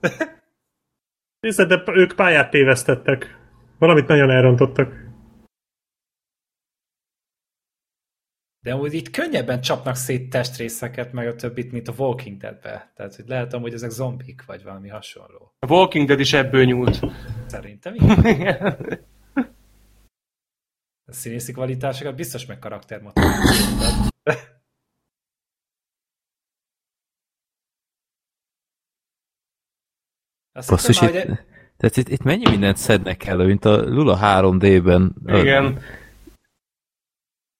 Én Szerintem ők pályát tévesztettek. Valamit nagyon elrontottak. De úgy itt könnyebben csapnak szét testrészeket, meg a többit, mint a Walking Dead-be. Tehát, hogy lehet hogy ezek zombik, vagy valami hasonló. A Walking Dead is ebből nyúlt. Szerintem igen. A színészi kvalitásokat biztos meg karaktermotivációkat. Azt Basszus, már, hogy Tehát itt, itt mennyi mindent szednek elő, mint a Lula 3D-ben. Igen.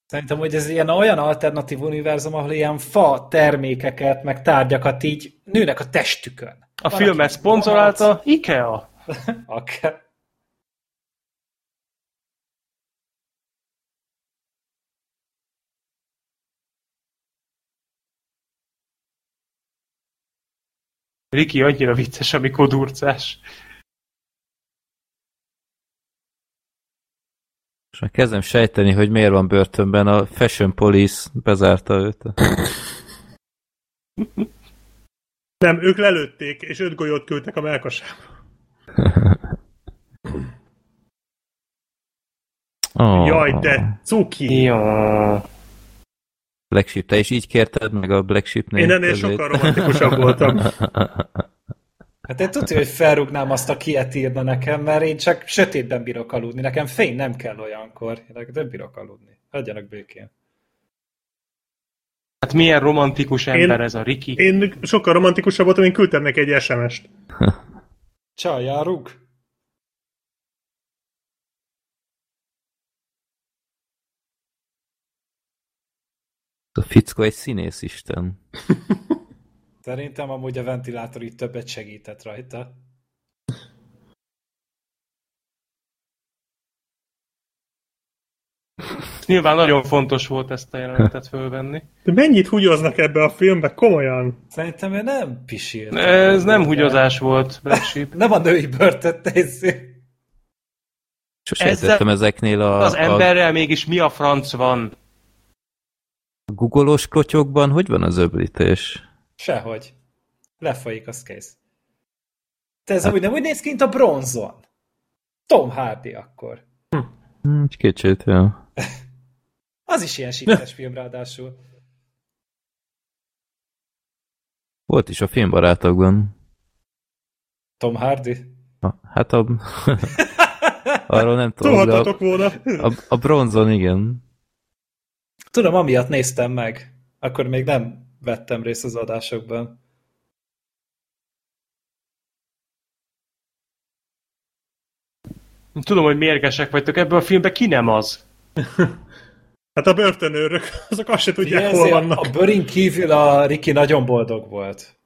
Szerintem, hogy ez ilyen olyan alternatív univerzum, ahol ilyen fa termékeket, meg tárgyakat így nőnek a testükön. A Van, filmet szponzorálta IKEA. Akár. Riki annyira vicces, amikor durcás. És már kezdem sejteni, hogy miért van börtönben. A Fashion Police bezárta őt. Nem, ők lelőtték, és öt golyót küldtek a melkasába. Oh. Jaj, de cuki! Jó. Black Sheep, te is így kérted meg a Black Sheep Én ennél sokkal romantikusabb voltam. Hát én tudja, hogy felrúgnám azt, aki ilyet írna nekem, mert én csak sötétben bírok aludni. Nekem fény nem kell olyankor. Én nem bírok aludni. Hagyjanak békén. Hát milyen romantikus ember Én- ez a Riki. Én sokkal romantikusabb voltam, én küldtem neki egy SMS-t. Csajjal rúg. A fickó egy színész isten. Szerintem amúgy a ventilátor itt többet segített rajta. Nyilván nagyon fontos volt ezt a jelenetet fölvenni. De mennyit húgyoznak ebbe a filmbe, komolyan? Szerintem ő nem pisilt. Ez nem húgyozás volt, Black Sheep. Nem a női börtönt nézzük. Sose Ezzel- értettem ezeknél a, Az a emberrel mégis mi a franc van? googolós klotyokban, hogy van az öblítés? Sehogy. Lefolyik, az kész. Te ez amúgy nem úgy néz ki, mint a bronzon. Tom Hardy akkor. Hm, kicsit, jó. Az is ilyen sikeres film ráadásul. Volt is a filmbarátokban. Tom Hardy. Ha, Hát a... Arról nem tudom, de Tudhatatok volna. a, a, a bronzon igen. Tudom, amiatt néztem meg. Akkor még nem vettem részt az adásokban. Tudom, hogy mérgesek vagytok ebből a filmben, ki nem az? Hát a börtönőrök, azok azt se tudják, Ugye hol vannak. A Börin kívül a Ricky nagyon boldog volt.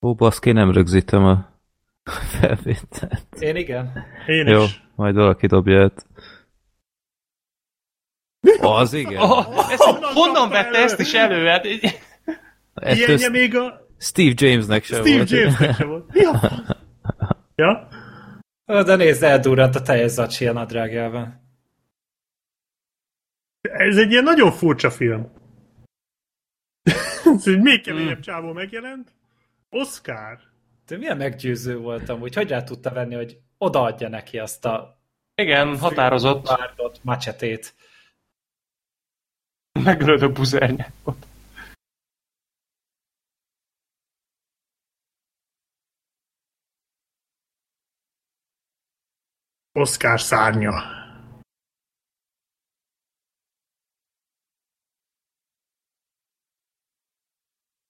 Ó, baszki, nem rögzítem a felvételt. Én igen. Én Jó, is. majd valaki dobja át. Az igen. Oh, ezt, honnan vette ezt is elő? Hát, Ettől Ilyenje még a Steve Jamesnek sem Steve volt. Jamesnek sem volt. Ja? Ó, De nézd, eldurrant a teljes zacsi a nadrágjában. Ez egy ilyen nagyon furcsa film. Ez egy még keményebb csávó megjelent. Oscar. De milyen meggyőző voltam, úgy hogy rá tudta venni, hogy odaadja neki azt a igen, határozott. várdott macsetét. Megölöd a buzernyákot. Oscar szárnya.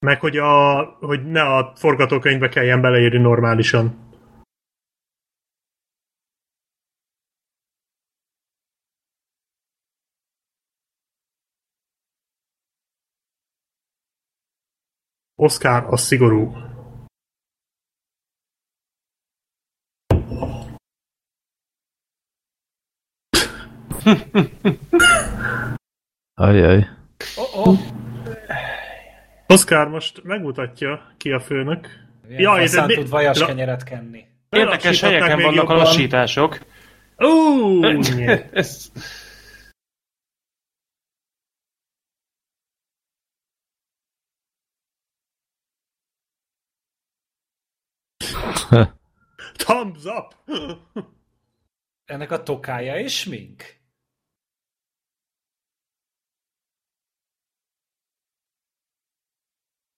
Meg hogy, a, hogy ne a forgatókönyvbe kelljen beleírni normálisan. Oscar a szigorú. Ajaj. Oh, oh. Oscar most megmutatja ki a főnök. Milyen Jaj, de mi- tud vajas La- kenyeret kenni. Érdekes helyeken vannak a jobban. lassítások. Ó, Ez, thumbs up! Ennek a tokája és mink?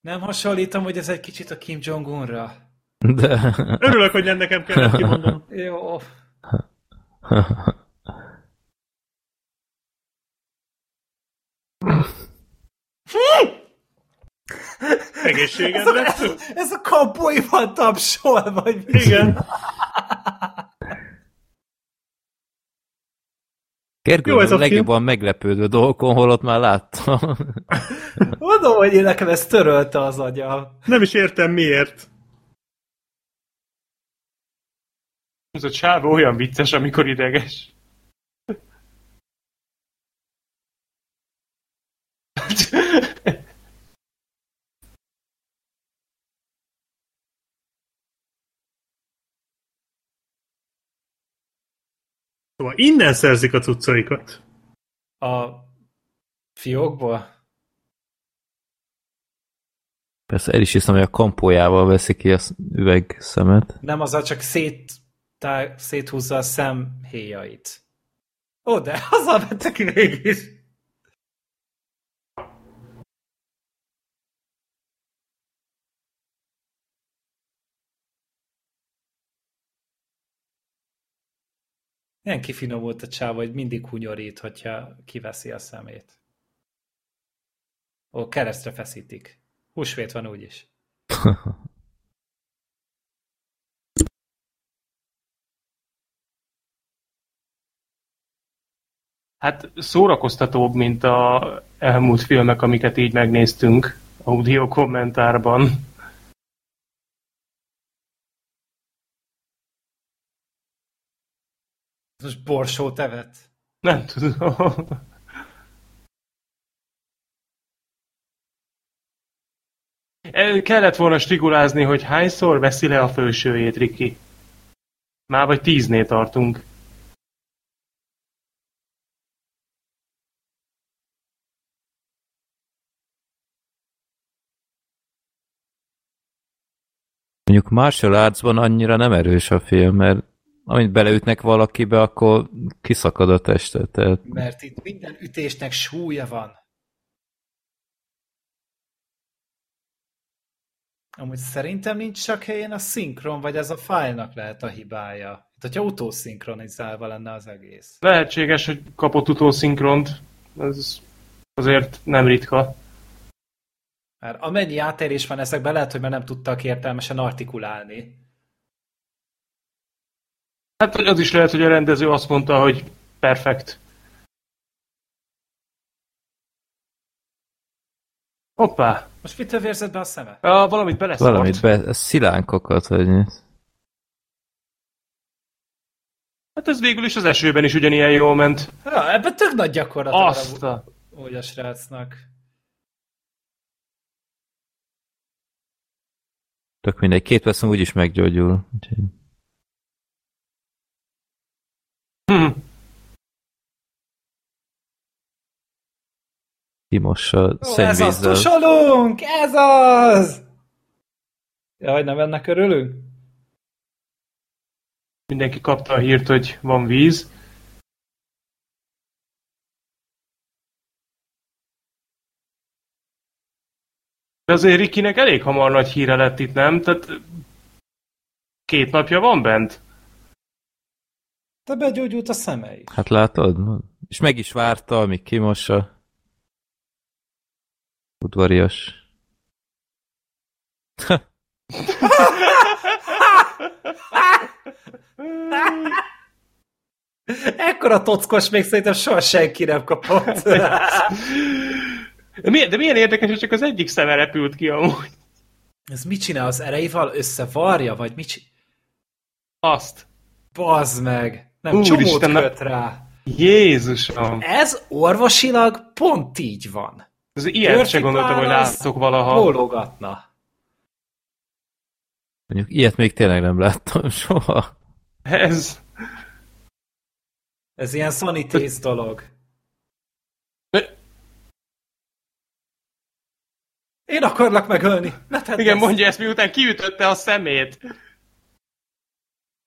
Nem hasonlítom, hogy ez egy kicsit a Kim Jong-unra. De... Örülök, hogy nem nekem kellett kimondanom. Jó. Egészségedre. Ez, ez, ez a kampói van tapsol, vagy mi? Igen. Gergő Jó, ez a a film. legjobban meglepődő dolgokon, holott már láttam. Mondom, hogy én nekem ezt törölte az agya. Nem is értem miért. Ez a csávó olyan vicces, amikor ideges. Szóval innen szerzik a cuccaikat. A fiókból? Persze el is hiszem, hogy a kampójával veszi ki a üvegszemet. Nem, azzal csak szét, tá, széthúzza a szemhéjait. Ó, de azzal vette ki mégis. Ilyen kifinomult a csáva, hogy mindig hunyorít, hogyha kiveszi a szemét. Ó, keresztre feszítik. Húsvét van úgyis. Hát szórakoztatóbb, mint a elmúlt filmek, amiket így megnéztünk audio kommentárban. Most borsót evett. Nem tudom. El kellett volna stigulázni, hogy hányszor veszi le a felsőjét, Riki. Már vagy tíznél tartunk. Mondjuk martial artsban annyira nem erős a film, mert amint beleütnek valakibe, akkor kiszakad a teste. Tehát Mert itt minden ütésnek súlya van. Amúgy szerintem nincs csak helyen a szinkron, vagy ez a fájlnak lehet a hibája. Itt, hogyha utószinkronizálva lenne az egész. Lehetséges, hogy kapott utószinkront. Ez azért nem ritka. Mert amennyi átérés van ezekben, lehet, hogy már nem tudtak értelmesen artikulálni. Hát az is lehet, hogy a rendező azt mondta, hogy perfekt. Hoppá! Most mit vérzett be a szeme? Ah, valamit beleszart. valamit be, szilánkokat, vagy? Hát ez végül is az esőben is ugyanilyen jól ment. Ja, ebben tök nagy gyakorlat Azt a... úgy a srácnak. Tök mindegy, két percen úgyis meggyógyul. Úgyhogy... Hm. Kimossa Ó, ez az, szennyvízzel. tusolunk! Ez az! Jaj, nem ennek örülünk? Mindenki kapta a hírt, hogy van víz. De azért Rikinek elég hamar nagy híre lett itt, nem? Tehát két napja van bent. De begyógyult a szemei. Hát látod? És meg is várta, amíg kimossa. Udvarias. Ekkora tockos még szerintem soha senki nem kapott. De milyen, de milyen érdekes, hogy csak az egyik szeme repült ki amúgy. Ez mit csinál az erejével? Összevarja? Vagy mit csinál? Azt. Bazd meg! Nem, Úristen, csomót nem- köt rá. Jézusom! Ez orvosilag pont így van. Ez ilyet se gondoltam, hogy láttok valaha. Bólogatna. Mondjuk ilyet még tényleg nem láttam soha. Ez... Ez ilyen sanitész dolog. Én akarlak megölni. Ne Igen, ezt. mondja ezt, miután kiütötte a szemét.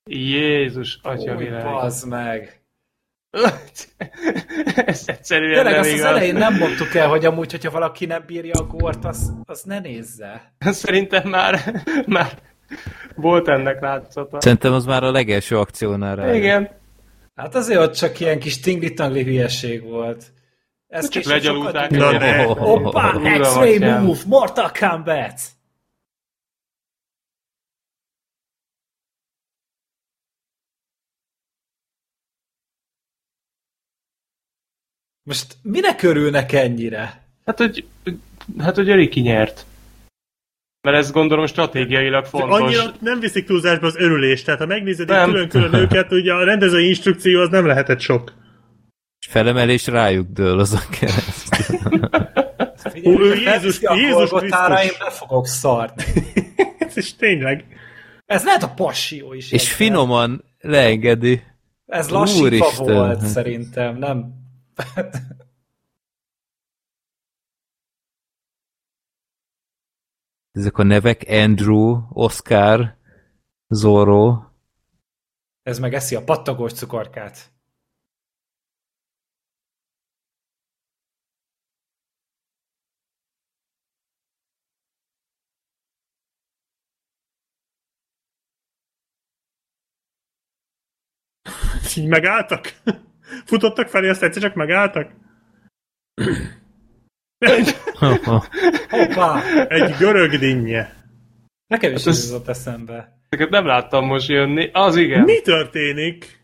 Jézus, atya Új, világ. meg. Ez egyszerűen Tényleg nem azt az igaz. elején nem mondtuk el, hogy amúgy, hogyha valaki nem bírja a gort, az, az ne nézze. Szerintem már, már volt ennek látszata. Szerintem az már a legelső akciónál rá. Igen. Hát azért ott csak ilyen kis tingli-tangli hülyeség volt. Ez Csak legyalulták. sokat- Na ne. Hoppá, Ura, X-ray move, Mortal Kombat! Most minek örülnek ennyire? Hát, hogy, hát, hogy Riki nyert. Mert ez gondolom stratégiailag fontos. Annyira nem viszik túlzásba az örülést, tehát ha megnézed Nem. külön-külön őket, ugye a rendezői instrukció az nem lehetett sok. És felemelés rájuk dől az a kereszt. Figyelj, Ó, ő ha Jézus- Jézus Golgotára, Krisztus. én le fogok szarni. Ez is tényleg. Ez lehet a passió is. És egyben. finoman leengedi. Ez lassítva Úristen. volt, szerintem, nem? Ezek a nevek Andrew, Oscar, Zorro. Ez meg eszi a pattogós cukorkát. Így megálltak? Futottak felé, azt egyszer csak megálltak? Hoppá! Egy görög dinnye. Nekem is Hát ez jutott eszembe. Ezeket nem láttam most jönni. Az igen. Mi történik?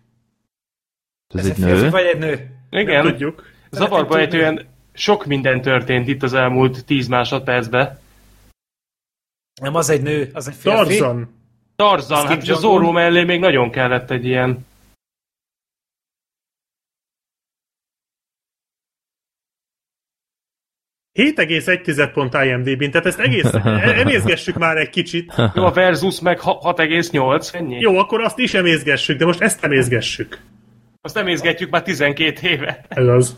Ez Ez egy férfi nő. vagy egy nő? Nem Igen. tudjuk. Zavarba ejtően sok minden történt itt az elmúlt 10 másodpercben. Nem, az egy nő, az egy férfi. Tarzan. Tarzan, hát és a. Zorro mellé még nagyon kellett egy ilyen. Egy pont IMDb-n, tehát ezt egész e- emészgessük már egy kicsit. Jó, a Versus meg ha- 6,8, ennyi? Jó, akkor azt is emészgessük, de most ezt emészgessük. Azt nem észgetjük már 12 éve. Ez az.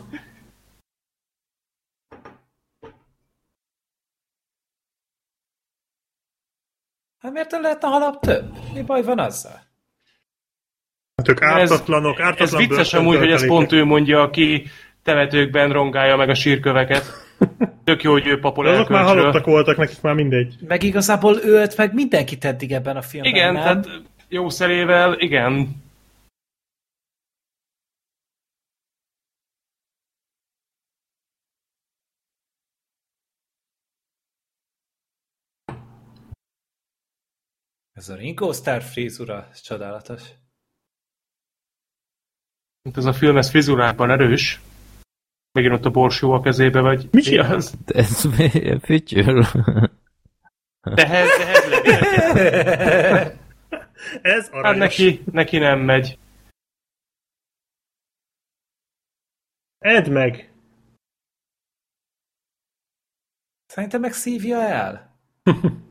Hát miért nem lehetne halap több? Mi baj van azzal? Hát ők ártatlanok, Ez ártatlan vicces amúgy, hogy ez pont ő mondja, aki temetőkben rongálja meg a sírköveket. Tök jó, hogy ő papol De azok már halottak voltak, nekik már mindegy. Meg igazából ölt meg mindenkit eddig ebben a filmben, Igen, nem? tehát jó szerével, igen. Ez a Ringo Starr frízura, ez csodálatos. Mint ez a film, ez frizurában erős. Megint ott a borsó a kezébe, vagy... Csinál? az? Ez mi? Fütyül. Tehez, tehez levél. Ez Hát aranyos. neki, neki nem megy. Edd meg. Szerintem meg szívja el.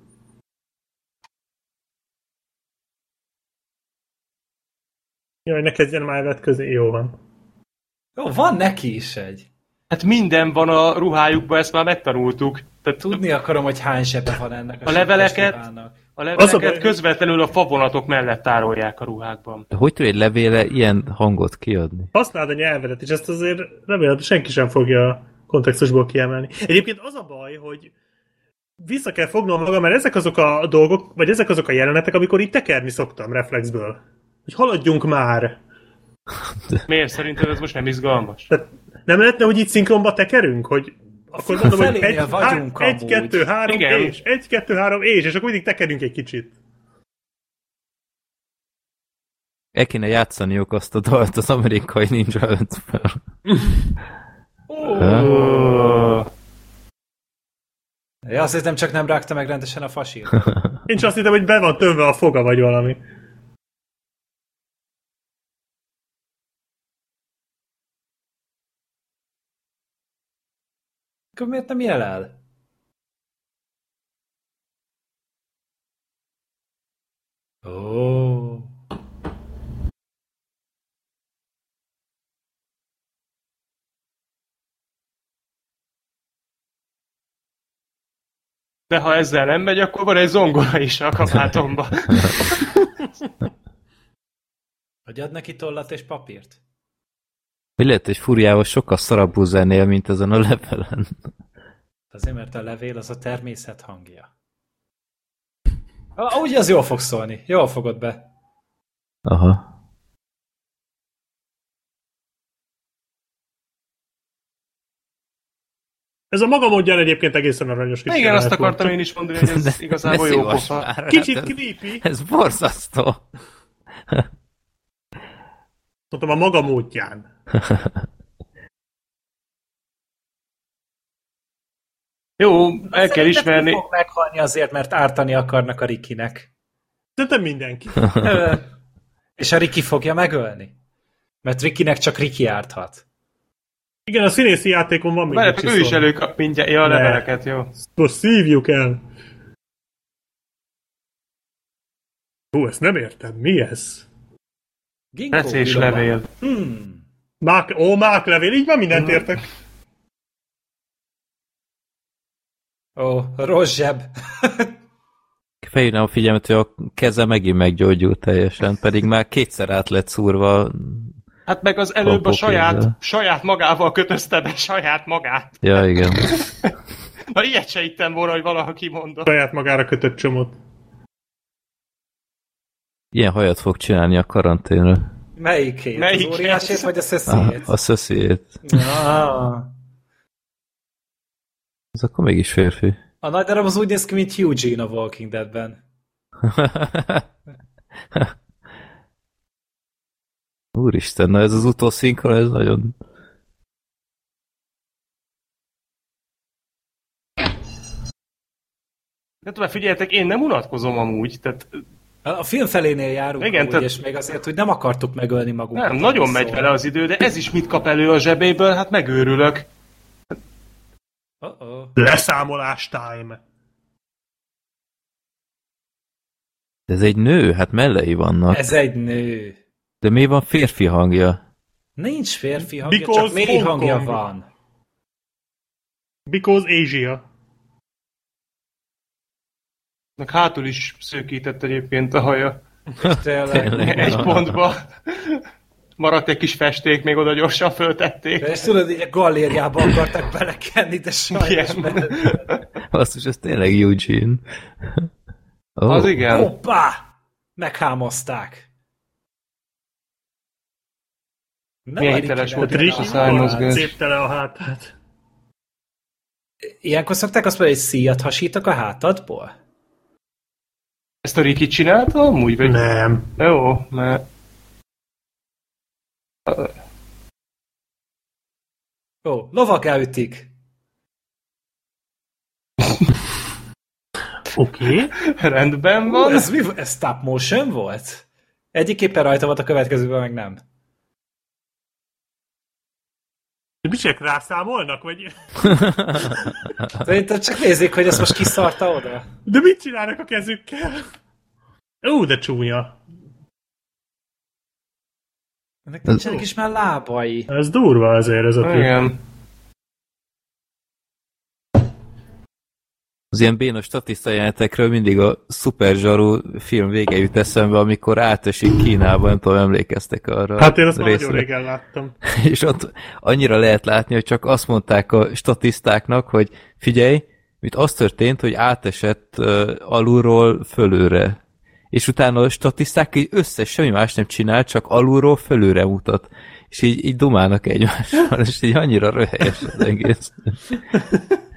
Jaj, ne kezdjen már vetkőzni. Jó van. Jó, van neki is egy. Hát minden van a ruhájukban, ezt már megtanultuk. Tehát Tudni akarom, hogy hány zsebe van ennek a, A leveleket? a Az a leveleket baj- közvetlenül a favonatok mellett tárolják a ruhákban. De hogy tud egy levéle ilyen hangot kiadni? Használd a nyelvedet, és ezt azért remélem, hogy senki sem fogja a kontextusból kiemelni. Egyébként az a baj, hogy vissza kell fognom magam, mert ezek azok a dolgok, vagy ezek azok a jelenetek, amikor itt tekerni szoktam reflexből. Hogy haladjunk már. Miért szerinted ez most nem izgalmas? Tehát nem lehetne, hogy itt szinkronba tekerünk, hogy akkor mondom, hogy egy, vagyunk há- egy, kettő, három, Igen. és, egy, kettő, három, és, és akkor mindig tekerünk egy kicsit. El kéne játszaniuk azt a dalt az amerikai Ninja 5-ből. Ó, Ja, azt hiszem csak nem rágta meg rendesen a fasírt. Én csak azt hittem, hogy be van tömve a foga, vagy valami. Akkor miért nem jel el? Ó. De ha ezzel nem megy, akkor van egy zongora is a kabátomba. Hogy ad neki tollat és papírt? Mi lehet, hogy furiával sokkal szarabbul zenél, mint ezen a levelen. Azért, mert a levél az a természet hangja. Ah, úgy az jól fog szólni. Jól fogod be. Aha. Ez a maga módján egyébként egészen aranyos kis Igen, azt volt. akartam én is mondani, hogy ez igazából Ne jó pofa. Kicsit hát ez, creepy. ez borzasztó. Mondtam a maga módján. Jó, el kell ismerni. fog meghalni azért, mert ártani akarnak a Rikinek. Szerintem mindenki. Ö, És a Riki fogja megölni. Mert Rikinek csak Riki árthat. Igen, a színészi játékon van még Mert egy ő is előkap mindjárt. Ja, a leveleket, jó. Most szívjuk el. Hú, ezt nem értem. Mi ez? Ginkgo biloba. levél. Hmm. Mák, ó, máklevél, így van, mindent értek. Ó, rossz zseb. Felhívnám a figyelmet, hogy a keze megint meggyógyult teljesen, pedig már kétszer át lett szúrva. Hát meg az előbb a saját, saját magával kötözte be saját magát. Ja, igen. Na ilyet se hittem volna, hogy valaha kimondott. Saját magára kötött csomót. Ilyen hajat fog csinálni a karanténra. Melyikét? Melyiket? Az óriásét vagy a Ah, szeszélyét? a szösziét. Ah. Ez akkor mégis férfi. A nagy darab az úgy néz ki, mint Eugene a Walking Deadben. Úristen, na ez az utószinkron, ez nagyon... De tovább figyeljetek, én nem unatkozom amúgy, tehát A film felénél járunk Igen, Igen, úgy, tehát- és még azért, hogy nem akartuk megölni magunkat. nem, nagyon Szóval- megy vele az idő, de ez is mit kap elő a zsebéből, hát megőrülök. Uh-oh. Leszámolás time. De ez egy nő, hát mellei vannak. Ez egy nő. De mi van férfi hangja? Nincs férfi hangja, Because csak mély hangja van. Because Asia. Meg hátul is szőkített egyébként a haja. Tényleg. Tényleg. Egy pontba. Maradt egy kis festék, még oda gyorsan föltették. És tudod, így a galériába akartak belekenni, de sajnos. Basszus, ez tényleg Eugene. Oh, Az igen. Hoppá! Meghámozták. Nem Milyen a hiteles volt a szájmozgás. Szépte le a hátát. Ilyenkor szokták azt mondani, hogy szíjat hasítok a hátadból? Ezt a Riki csinálta amúgy? Vagy... Nem. Jó, mert... Ó, lovak elütik. Oké. Okay. Rendben van. Ez, mi, ez stop motion volt? Egyik éppen rajta volt, a következőben meg nem. Mit csak rászámolnak, vagy? Szerintem csak nézzék, hogy ezt most kiszarta oda. De mit csinálnak a kezükkel? Ú, de csúnya. Ennek nincsenek is már lábai. Ez durva azért ez a trükk. Igen. Az ilyen bénos statiszta jelenetekről mindig a szuper zsarú film vége jut eszembe, amikor átesik Kínába, nem tudom, emlékeztek arra. Hát én azt már nagyon részre. régen láttam. És ott annyira lehet látni, hogy csak azt mondták a statisztáknak, hogy figyelj, mit az történt, hogy átesett uh, alulról fölőre. És utána a statiszták így összes semmi más nem csinál, csak alulról fölőre mutat. És így, így dumálnak egymással, és így annyira röhelyes az egész.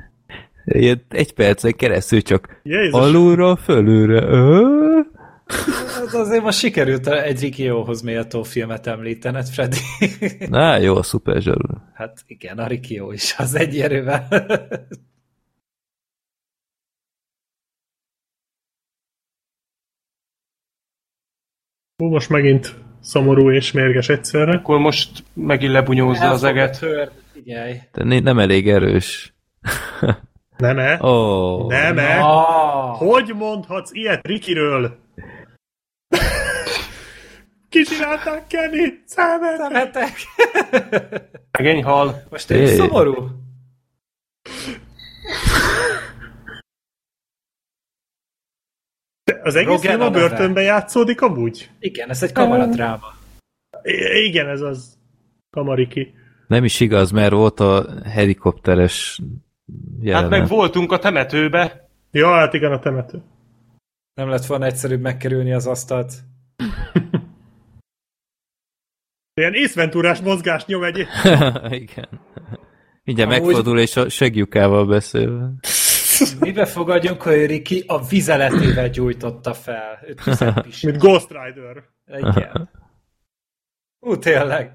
Ilyen egy percen keresztül csak Jézus. alulról fölőre. Ö? Az azért most sikerült egy Rikióhoz méltó filmet említened, Freddy. Na, jó, a szuper zsarú. Hát igen, a Rikió is, az egy erővel. Hú, most megint szomorú és mérges egyszerre. Akkor most megint lebunyózza az eget. Figyelj. De nem elég erős. Nem-e? Ó, oh, Nem-e? Ah, Hogy mondhatsz ilyet Rikiről? Kicsinálták Kenny? Szemet! Szemetek. Szegény hal. Most egy szomorú. Az egész film a börtönben játszódik amúgy? Igen, ez egy kamaradráma. I- igen, ez az. Kamariki. Nem is igaz, mert volt a helikopteres jelenet. Hát meg voltunk a temetőbe. Ja, hát igen, a temető. Nem lett volna egyszerűbb megkerülni az asztalt. Ilyen észventúrás mozgást nyom egy... Igen. Mindjárt Amúgy- megfordul, és a segjukával beszél. Mibe fogadjunk, hogy Riki a vizeletével gyújtotta fel. Mint Ghost Rider. Igen. Ú, tényleg.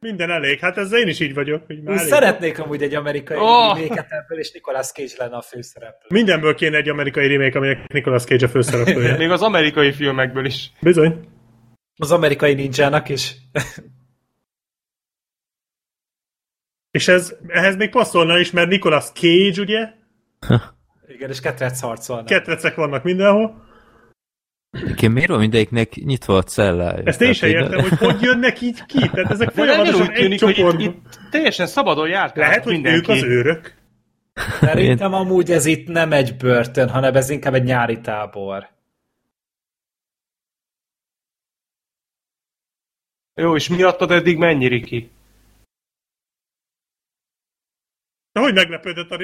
Minden elég. Hát ezzel én is így vagyok. Hogy már szeretnék amúgy egy amerikai Oh! remake ebből, és Nicolas Cage lenne a főszereplő. Mindenből kéne egy amerikai remake, aminek Nicolas Cage a főszereplője. Még az amerikai filmekből is. Bizony. Az amerikai ninjának is. És ez, ehhez még passzolna is, mert Nicolas Cage, ugye? Igen, és ketrec harcolnak. Ketrecek vannak mindenhol. Egyébként miért van mindegyiknek nyitva a cellája? Ezt én sem értem, hogy hogy jönnek így ki. Tehát ezek nekem folyamatosan egy tűnik, hogy itt, csoportban. itt teljesen szabadon járkál Lehet, hogy mindenki. ők az őrök. Szerintem amúgy ez itt nem egy börtön, hanem ez inkább egy nyári tábor. Jó, és miattad eddig mennyi, Riki? De hogy meglepődött a?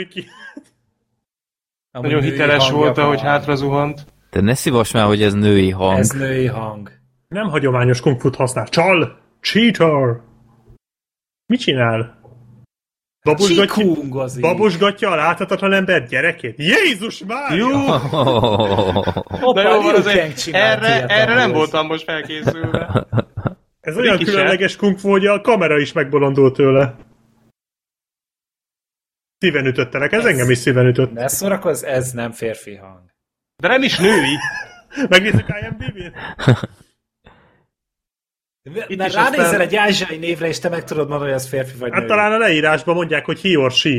Amúgy Nagyon hiteles volt, ahogy hátra zuhant. De ne szívass már, hogy ez női hang. Ez női hang. Nem hagyományos kung fu használ. Csal! Cheater! Mit csinál? Babusgatja, Csikungozik. babusgatja a láthatatlan ember gyerekét? Jézus már! Jó! Na jó, van, azért erre, erre nem voltam most felkészülve. Ez olyan különleges kung fu, hogy a kamera is megbolondult tőle. Szíven ütöttelek, ez engem is szíven ütött. Ne szórakozz, ez nem férfi hang. De nem is női. Megnézzük IMDb-n? Mert is ránézel aztán- egy ázsiai névre, és te meg tudod mondani, hogy ez férfi vagy Hát nő. talán a leírásban mondják, hogy he or she.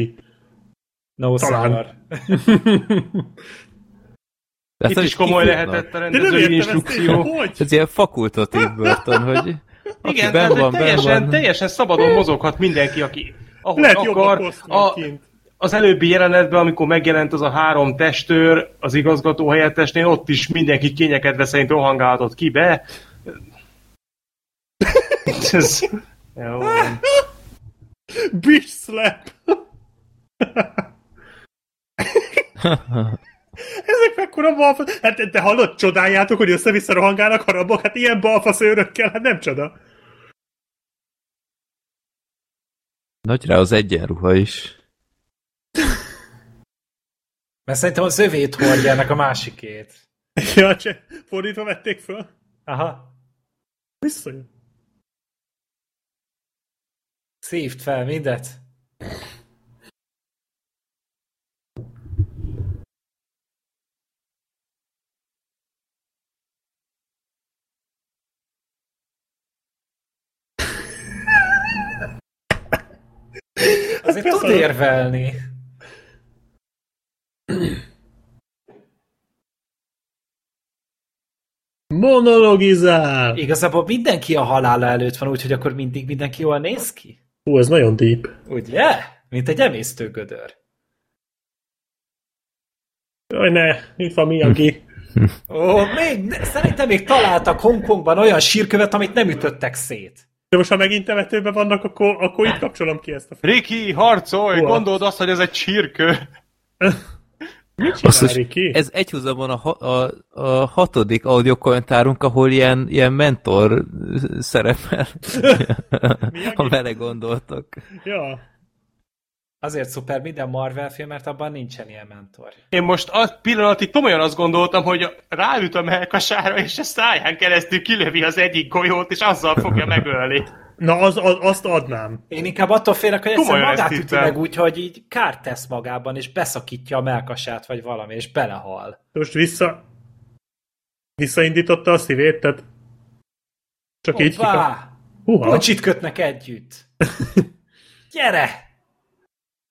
No, talán. De Itt is komoly kifutnak. lehetett a rendezői ezt instrukció. hogy? Ez ilyen fakultatív börtön, hogy aki Igen, tehát van, teljesen, van. teljesen szabadon mozoghat mindenki, aki ahogy Lehet akar. A, kint. Az előbbi jelenetben, amikor megjelent az a három testőr az igazgató helyettesnél, ott is mindenki kényekedve szerint rohangáltott ki be. Ez... Jó. Bitch slap! Ezek mekkora balfasz... Hát te hallod, csodáljátok, hogy össze-vissza rohangálnak harabok? Hát ilyen balfasz őrökkel, hát nem csoda. Nagy rá az egyenruha is. Mert szerintem az övét hordja ennek a másikét. Ja, cse, fordítva vették föl? Aha. Visszajön. Szívd fel mindet. Azért tud érvelni. Monologizál! Igazából mindenki a halála előtt van, úgyhogy akkor mindig mindenki jól néz ki. Hú, ez nagyon deep. Ugye? Mint egy emésztőgödör. Jaj, ne, itt van Miyagi. Ó, még, szerintem még találtak Hongkongban olyan sírkövet, amit nem ütöttek szét. De most, ha megint temetőben vannak, akkor, akkor itt kapcsolom ki ezt a... Riki, harcolj! Hú, Gondold azt, hogy ez egy csirkő. Mit csinál, Riki? ez egyhuzamon a, a, a hatodik audiokommentárunk, ahol ilyen, ilyen mentor szerepel. ha vele gondoltok. Ja. Azért szuper minden Marvel film, mert abban nincsen ilyen mentor. Én most a pillanatig komolyan azt gondoltam, hogy ráüt a melkasára, és a száján keresztül kilövi az egyik golyót, és azzal fogja megölni. Na, az, az, azt adnám. Én inkább attól félek, hogy egyszer Komolyan magát üti meg úgy, hogy így kárt tesz magában, és beszakítja a melkasát, vagy valami, és belehal. Most vissza... Visszaindította a szívét, tehát... Csak így kika... Hoppá! Húha. Kocsit kötnek együtt. Gyere!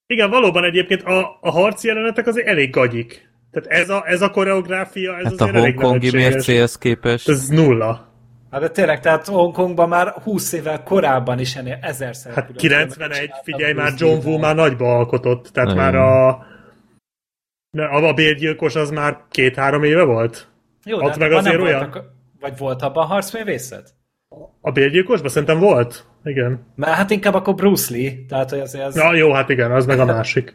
Igen, valóban egyébként a, a harci jelenetek azért elég gagyik. Tehát ez a, ez a koreográfia, ez Hát a azért elég hongkongi mércéhez képest. Ez nulla. Hát de tényleg, tehát Hongkongban már 20 évvel korábban is ennél ezerszer. Hát különböző 91, csináltak figyelj már, John. Woo már nagyba alkotott. Tehát Nagyon. már a... ne, A, a bérgyilkos az már két-három éve volt? Jó, Ott de meg abban azért olyan? voltak, vagy volt abban harcművészet? A bérgyilkosban szerintem volt. Igen. Mert hát inkább akkor Bruce Lee, tehát hogy azért az... Na jó, hát igen, az meg a másik.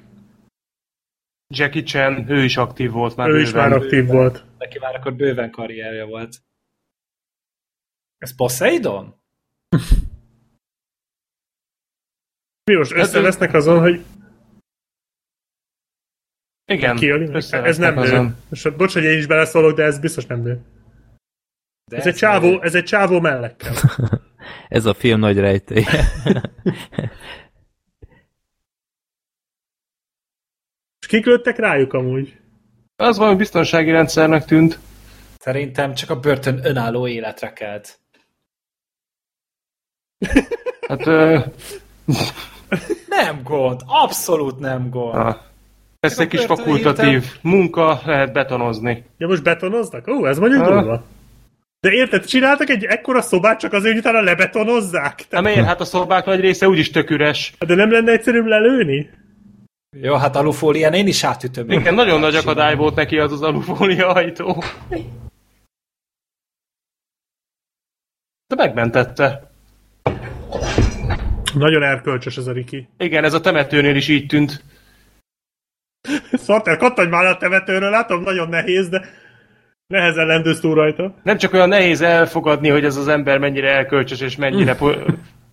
Jackie Chan, ő is aktív volt már Ő is bőven. már aktív volt. Neki már akkor bőven karrierje volt. Ez Poseidon? Mi most összevesznek azon, hogy Igen, Kiöli Ez nem nő. azon. Most, bocs, hogy én is beleszólok, de ez biztos nem nő. De Ez egy csávó, ez egy csávó mellekkel. Ez a film nagy rejtély. És kik lőttek rájuk amúgy? Az valami biztonsági rendszernek tűnt. Szerintem csak a börtön önálló életre kelt. Hát, ö, Nem gond, abszolút nem gond. ah. ez egy kis fakultatív munka, lehet betonozni. Ja, most betonoznak? Ó, ez mondjuk Ah. durva. De érted, csináltak egy ekkora szobát csak azért, hogy utána lebetonozzák? Tehát, miért? Hát a szobák nagy része úgyis tök üres. de nem lenne egyszerűbb lelőni? Jó, hát alufólián én is átütöm. Igen, nagyon nagy akadály volt neki az az alufólia ajtó. De megmentette. Nagyon erkölcsös ez a Riki. Igen, ez a temetőnél is így tűnt. Szarter, kattanj már a temetőről, látom, nagyon nehéz, de nehezen lendőz túl rajta. Nem csak olyan nehéz elfogadni, hogy ez az ember mennyire elkölcsös, és mennyire po-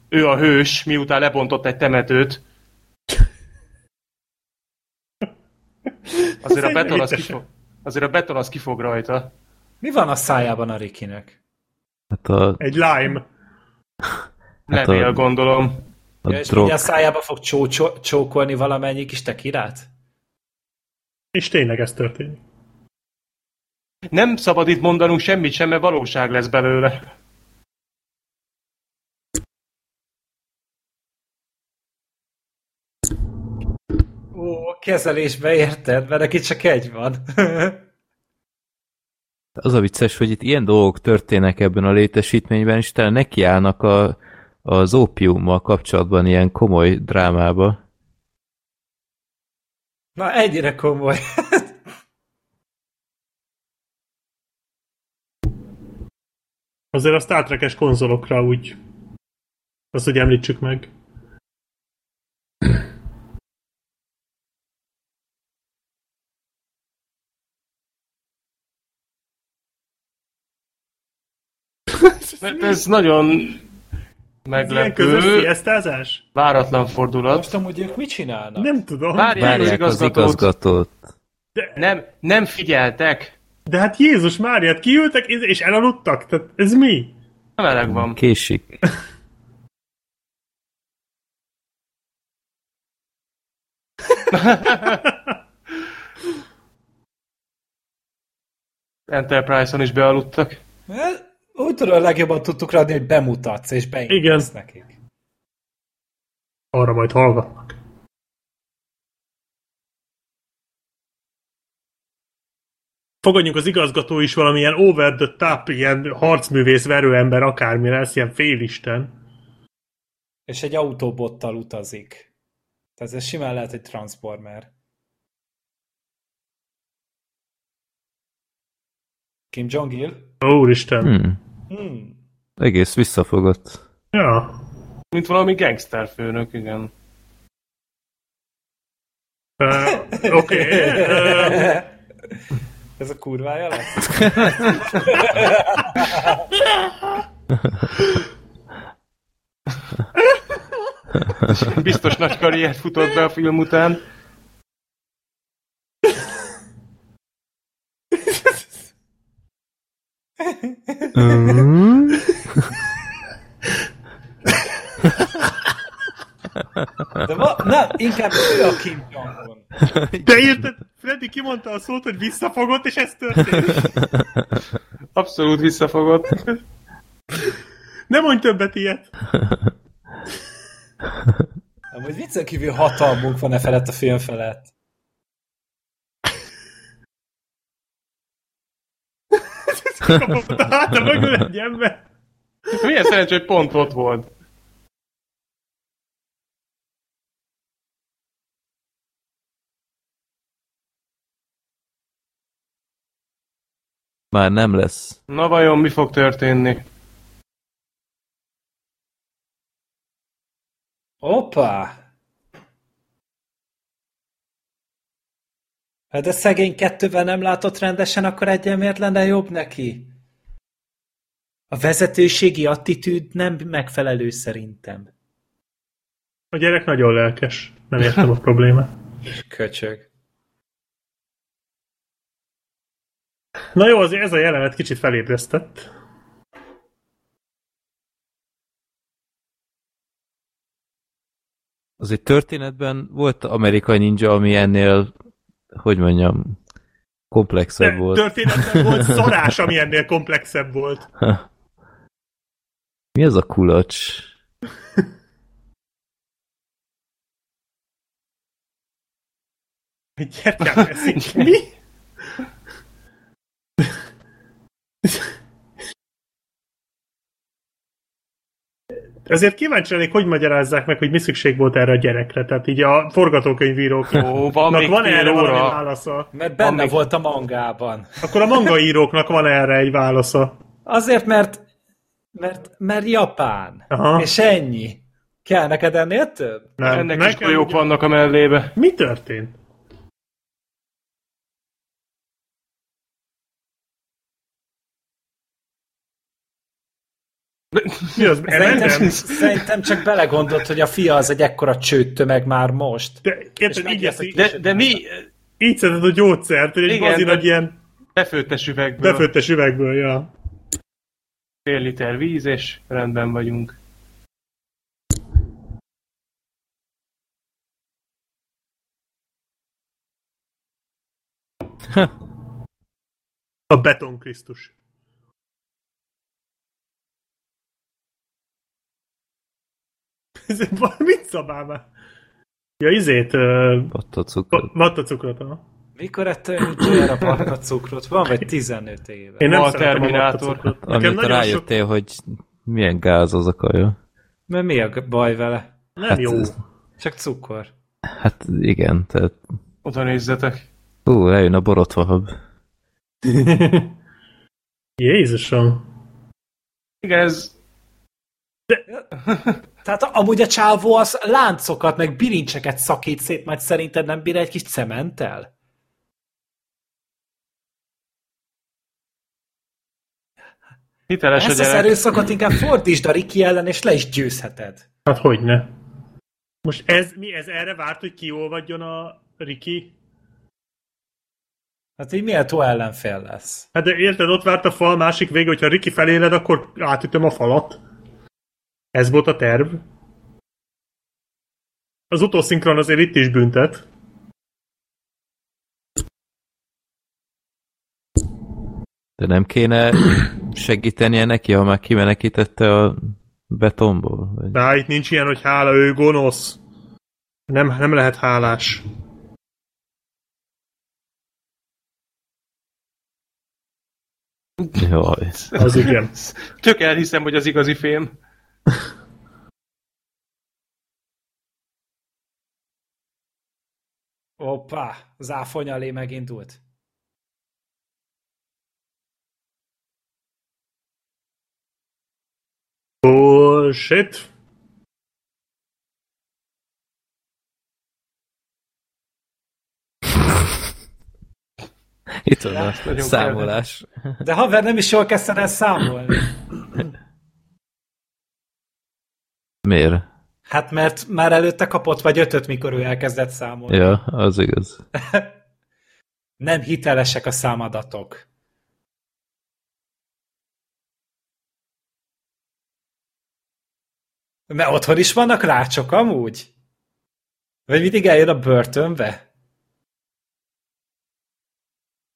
ő a hős, miután lebontott egy temetőt. Azért a beton az, kifog, azért a beton az kifog rajta. Mi van a szájában a Rikinek? Hát a, Egy lime. Hát Levél, a- gondolom. a Ja, és drog. a szájába fog csó- csó- csókolni valamennyi kis tekirát? És tényleg ez történik. Nem szabad itt mondanunk semmit sem, mert valóság lesz belőle. Ó, kezelésbe érted, mert neki csak egy van. Az a vicces, hogy itt ilyen dolgok történnek ebben a létesítményben, és talán nekiállnak a, az ópiummal kapcsolatban ilyen komoly drámába. Na, ennyire komoly. Azért a Star Trek-es konzolokra úgy azt, hogy említsük meg. Mert ez nagyon Közös meglepő, fiesztázás? váratlan fordulat. Most amúgy ők mit csinálnak? Nem tudom. Várják az Várják az igazgatót. igazgatót. Nem, nem figyeltek. De hát Jézus Máriát kiültek és elaludtak? Tehát ez mi? Meleg van. Késik. Enterprise-on is bealudtak. Úgy tudod, legjobban tudtuk ráadni, hogy bemutatsz, és beindulsz nekik. Arra majd hallgatnak. Fogadjunk az igazgató is valamilyen over the top, ilyen harcművész verőember, akármi lesz, ilyen félisten. És egy autóbottal utazik. Tehát ez simán lehet egy Transformer. Kim Jong-il? Úristen. Hmm. Hmm. Egész visszafogott. Ja. Mint valami gangster főnök, igen. Uh, Oké. Okay. Uh, Ez a kurvája lesz? Biztos nagy karriert futott be a film után. Hmm? De ma, na, inkább ő a Kim Jong-un. de érted? Freddy kimondta a szót, hogy visszafogott, és ez történt. Abszolút visszafogott. Nem mondj többet ilyet. Amúgy viccen kívül hatalmunk van e felett a film felett. Kapott a háta mögül egy ember. Milyen szerencsé, hogy pont ott volt. Már nem lesz. Na vajon mi fog történni? Opa! Hát de szegény kettővel nem látott rendesen, akkor egyen miért lenne jobb neki? A vezetőségi attitűd nem megfelelő szerintem. A gyerek nagyon lelkes. Nem értem a problémát. Köcsög. Na jó, azért ez a jelenet kicsit felébresztett. Azért történetben volt amerikai ninja, ami ennél, hogy mondjam, komplexebb De volt. történetben volt szarás, ami ennél komplexebb volt. Mi az a kulacs? Gyertyát eszik. Mi? Ezért kíváncsi lennék, hogy magyarázzák meg, hogy mi szükség volt erre a gyerekre. Tehát így a forgatókönyvíróknak Ó, van még van erre valami óra. válasza. Mert benne Amíg- volt a mangában. Akkor a mangaíróknak van erre egy válasza. Azért, mert mert, mert Japán. Aha. És ennyi. Kell neked ennél több? Nem. Ennek is Nekem jók ugye- vannak a mellébe. Mi történt? Mi az? Szerintem, szerintem csak belegondolt, hogy a fia az egy ekkora csőttömeg már most. De érted, így, hogy- De, de mi így szeded a gyógyszert, hogy egy Igen, bazi de- nagy ilyen befőttes üvegből, befőttes üvegből, ja. fél liter víz, és rendben vagyunk. A beton Krisztus. Ez egy mit szabál már? Ja, izét, uh, Ott a cukor. vattacukrot, ha? Mikor ettél utoljára patka cukrot? Van vagy 15 éve. Én nem a szeretem Terminátor. a nagyon rájöttél, hogy milyen gáz az a kaja. Mert mi a baj vele? Nem Hát jó. ez- Csak cukor. Hát igen, tehát Oda nézzetek. hú, eljön a borotva. Jézusom. Igen, ez Tehát amúgy a csávó az láncokat, meg bilincseket szakít szét, majd szerinted nem bír egy kis cementtel? hiteles a Ezt az gyerek. erőszakot inkább fordítsd a Riki ellen, és le is győzheted. Hát hogyne. Most ez, mi ez erre várt, hogy kiolvadjon a Riki? Hát így méltó ellenfél lesz. Hát de érted, ott várt a fal másik vége, hogyha Riki feléled, akkor átütöm a falat. Ez volt a terv. Az utószinkron azért itt is büntet. De nem kéne segítenie neki, ha már kimenekítette a betonból? Vagy... De hát itt nincs ilyen, hogy hála, ő gonosz. Nem, nem lehet hálás. Jaj. Az igen. Tök elhiszem, hogy az igazi fém. Hoppá, záfony alé megindult. Bullshit. Itt van a számolás. De haver, nem is jól kezdted el számolni. Miért? Hát mert már előtte kapott vagy ötöt, mikor ő elkezdett számolni. Ja, az igaz. Nem hitelesek a számadatok. Mert otthon is vannak rácsok amúgy? Vagy mindig eljön a börtönbe?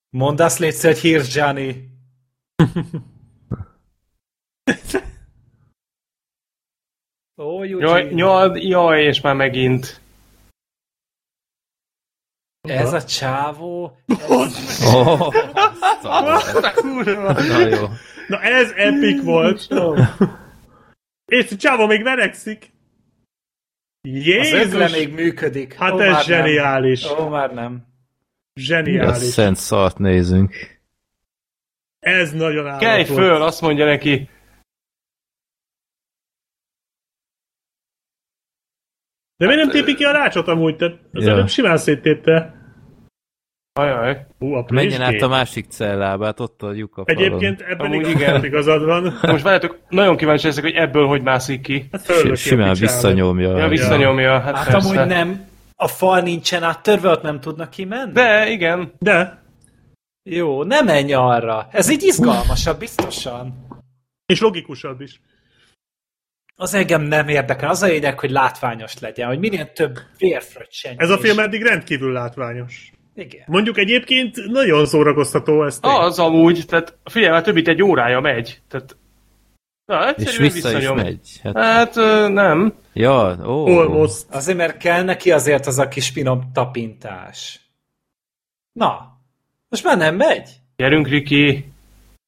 Mondd azt légy hogy hírs Johnny. Ó. Jaj, és már megint. Ez a csávó. Oh, Kurva. na jó. Na ez epic volt. És a csávó még verekszik. Az Jézus! ökle még működik. Hát Ó, ez már nem. zseniális. Ó, már nem. Zseniális. szent szart nézünk? Ez nagyon állat Kelj föl, azt mondja neki. De miért nem tépi ki a rácsot amúgy? Tehát az Ja. előbb simán széttépte. Ajaj. Hú, a Menjen át a másik cellába, hát ott a lyuk a. Egyébként ebben Amúgy igen. igazad van. De most várjátok, nagyon kíváncsi leszek, hogy ebből hogy mászik ki. Hát Simán visszanyomja. Ja, visszanyomja, hát, Hát persze. amúgy nem. A fal nincsen áttörve, ott nem tudnak kimenni? De, igen. De, Jó, ne menj arra. Ez így izgalmasabb, biztosan. És logikusabb is. Az engem nem érdekel. Az a lényeg, hogy látványos legyen, hogy minél több vérfröccseny. Ez a film eddig rendkívül látványos. Igen. Mondjuk egyébként nagyon szórakoztató ezt. Az amúgy, tehát figyelj, már több mint egy órája megy. Tehát, na, És vissza is visszanyom. megy. Hát, Hát ö, nem. ja, ó. Almost. Azért, mert kell neki azért az a kis finom tapintás. Na, most már nem megy? Gyerünk, Riki.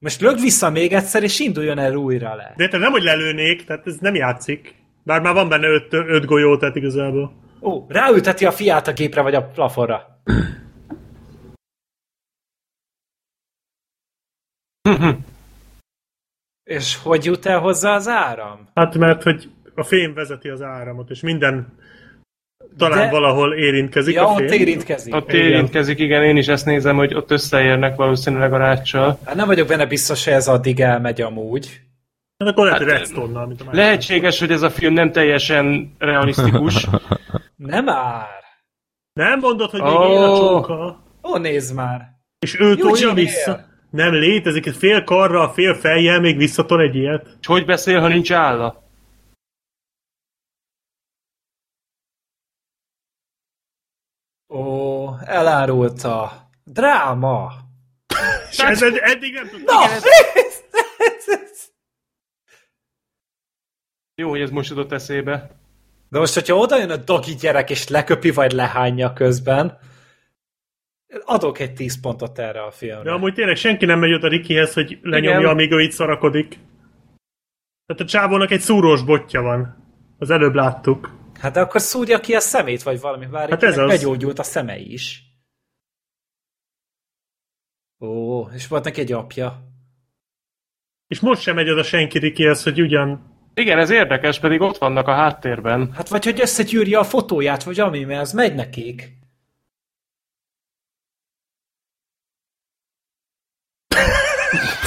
Most lög vissza még egyszer, és induljon el újra le. De te nem, hogy lelőnék, tehát ez nem játszik. Bár már van benne öt, öt golyó, tehát igazából. Ó, ráülteti a fiát a gépre vagy a plafonra. és hogy jut el hozzá az áram? Hát mert, hogy a fém vezeti az áramot, és minden talán De- valahol érintkezik Ja, a ott fém. érintkezik. Ott Igen. érintkezik, igen, én is ezt nézem, hogy ott összeérnek valószínűleg a ráccsal. Hát nem vagyok benne biztos, hogy ez addig elmegy amúgy. Hát akkor lehet, Hát, hogy redstone mint a másik. Lehetséges, hogy ez a film nem teljesen realisztikus. Nem már. Nem mondod, hogy még Ó. él a csóka? Ó, nézd már. És ő tolja vissza? él. Nem létezik, egy fél karra, fél fejjel még visszatol egy ilyet. És hogy beszél, ha nincs álla? Ó, elárulta. Dráma. És ez egy, eddig nem tudtam. Jó, hogy ez most jutott eszébe. De most, hogyha oda jön a dogi gyerek, és leköpi, vagy lehányja közben, adok egy 10 pontot erre a filmre. De amúgy tényleg senki nem megy oda Rikihez, hogy lenyomja, Igen. amíg ő itt szarakodik. Tehát a csávónak egy szúrós botja van. Az előbb láttuk. Hát de akkor szúrja ki a szemét, vagy valami. Bár Hát ez az. begyógyult a szeme is. Ó, és volt neki egy apja. És most sem megy oda senki Rikihez, hogy ugyan... Igen, ez érdekes, pedig ott vannak a háttérben. Hát vagy hogy összegyűrje a fotóját, vagy ami, mert az megy nekik.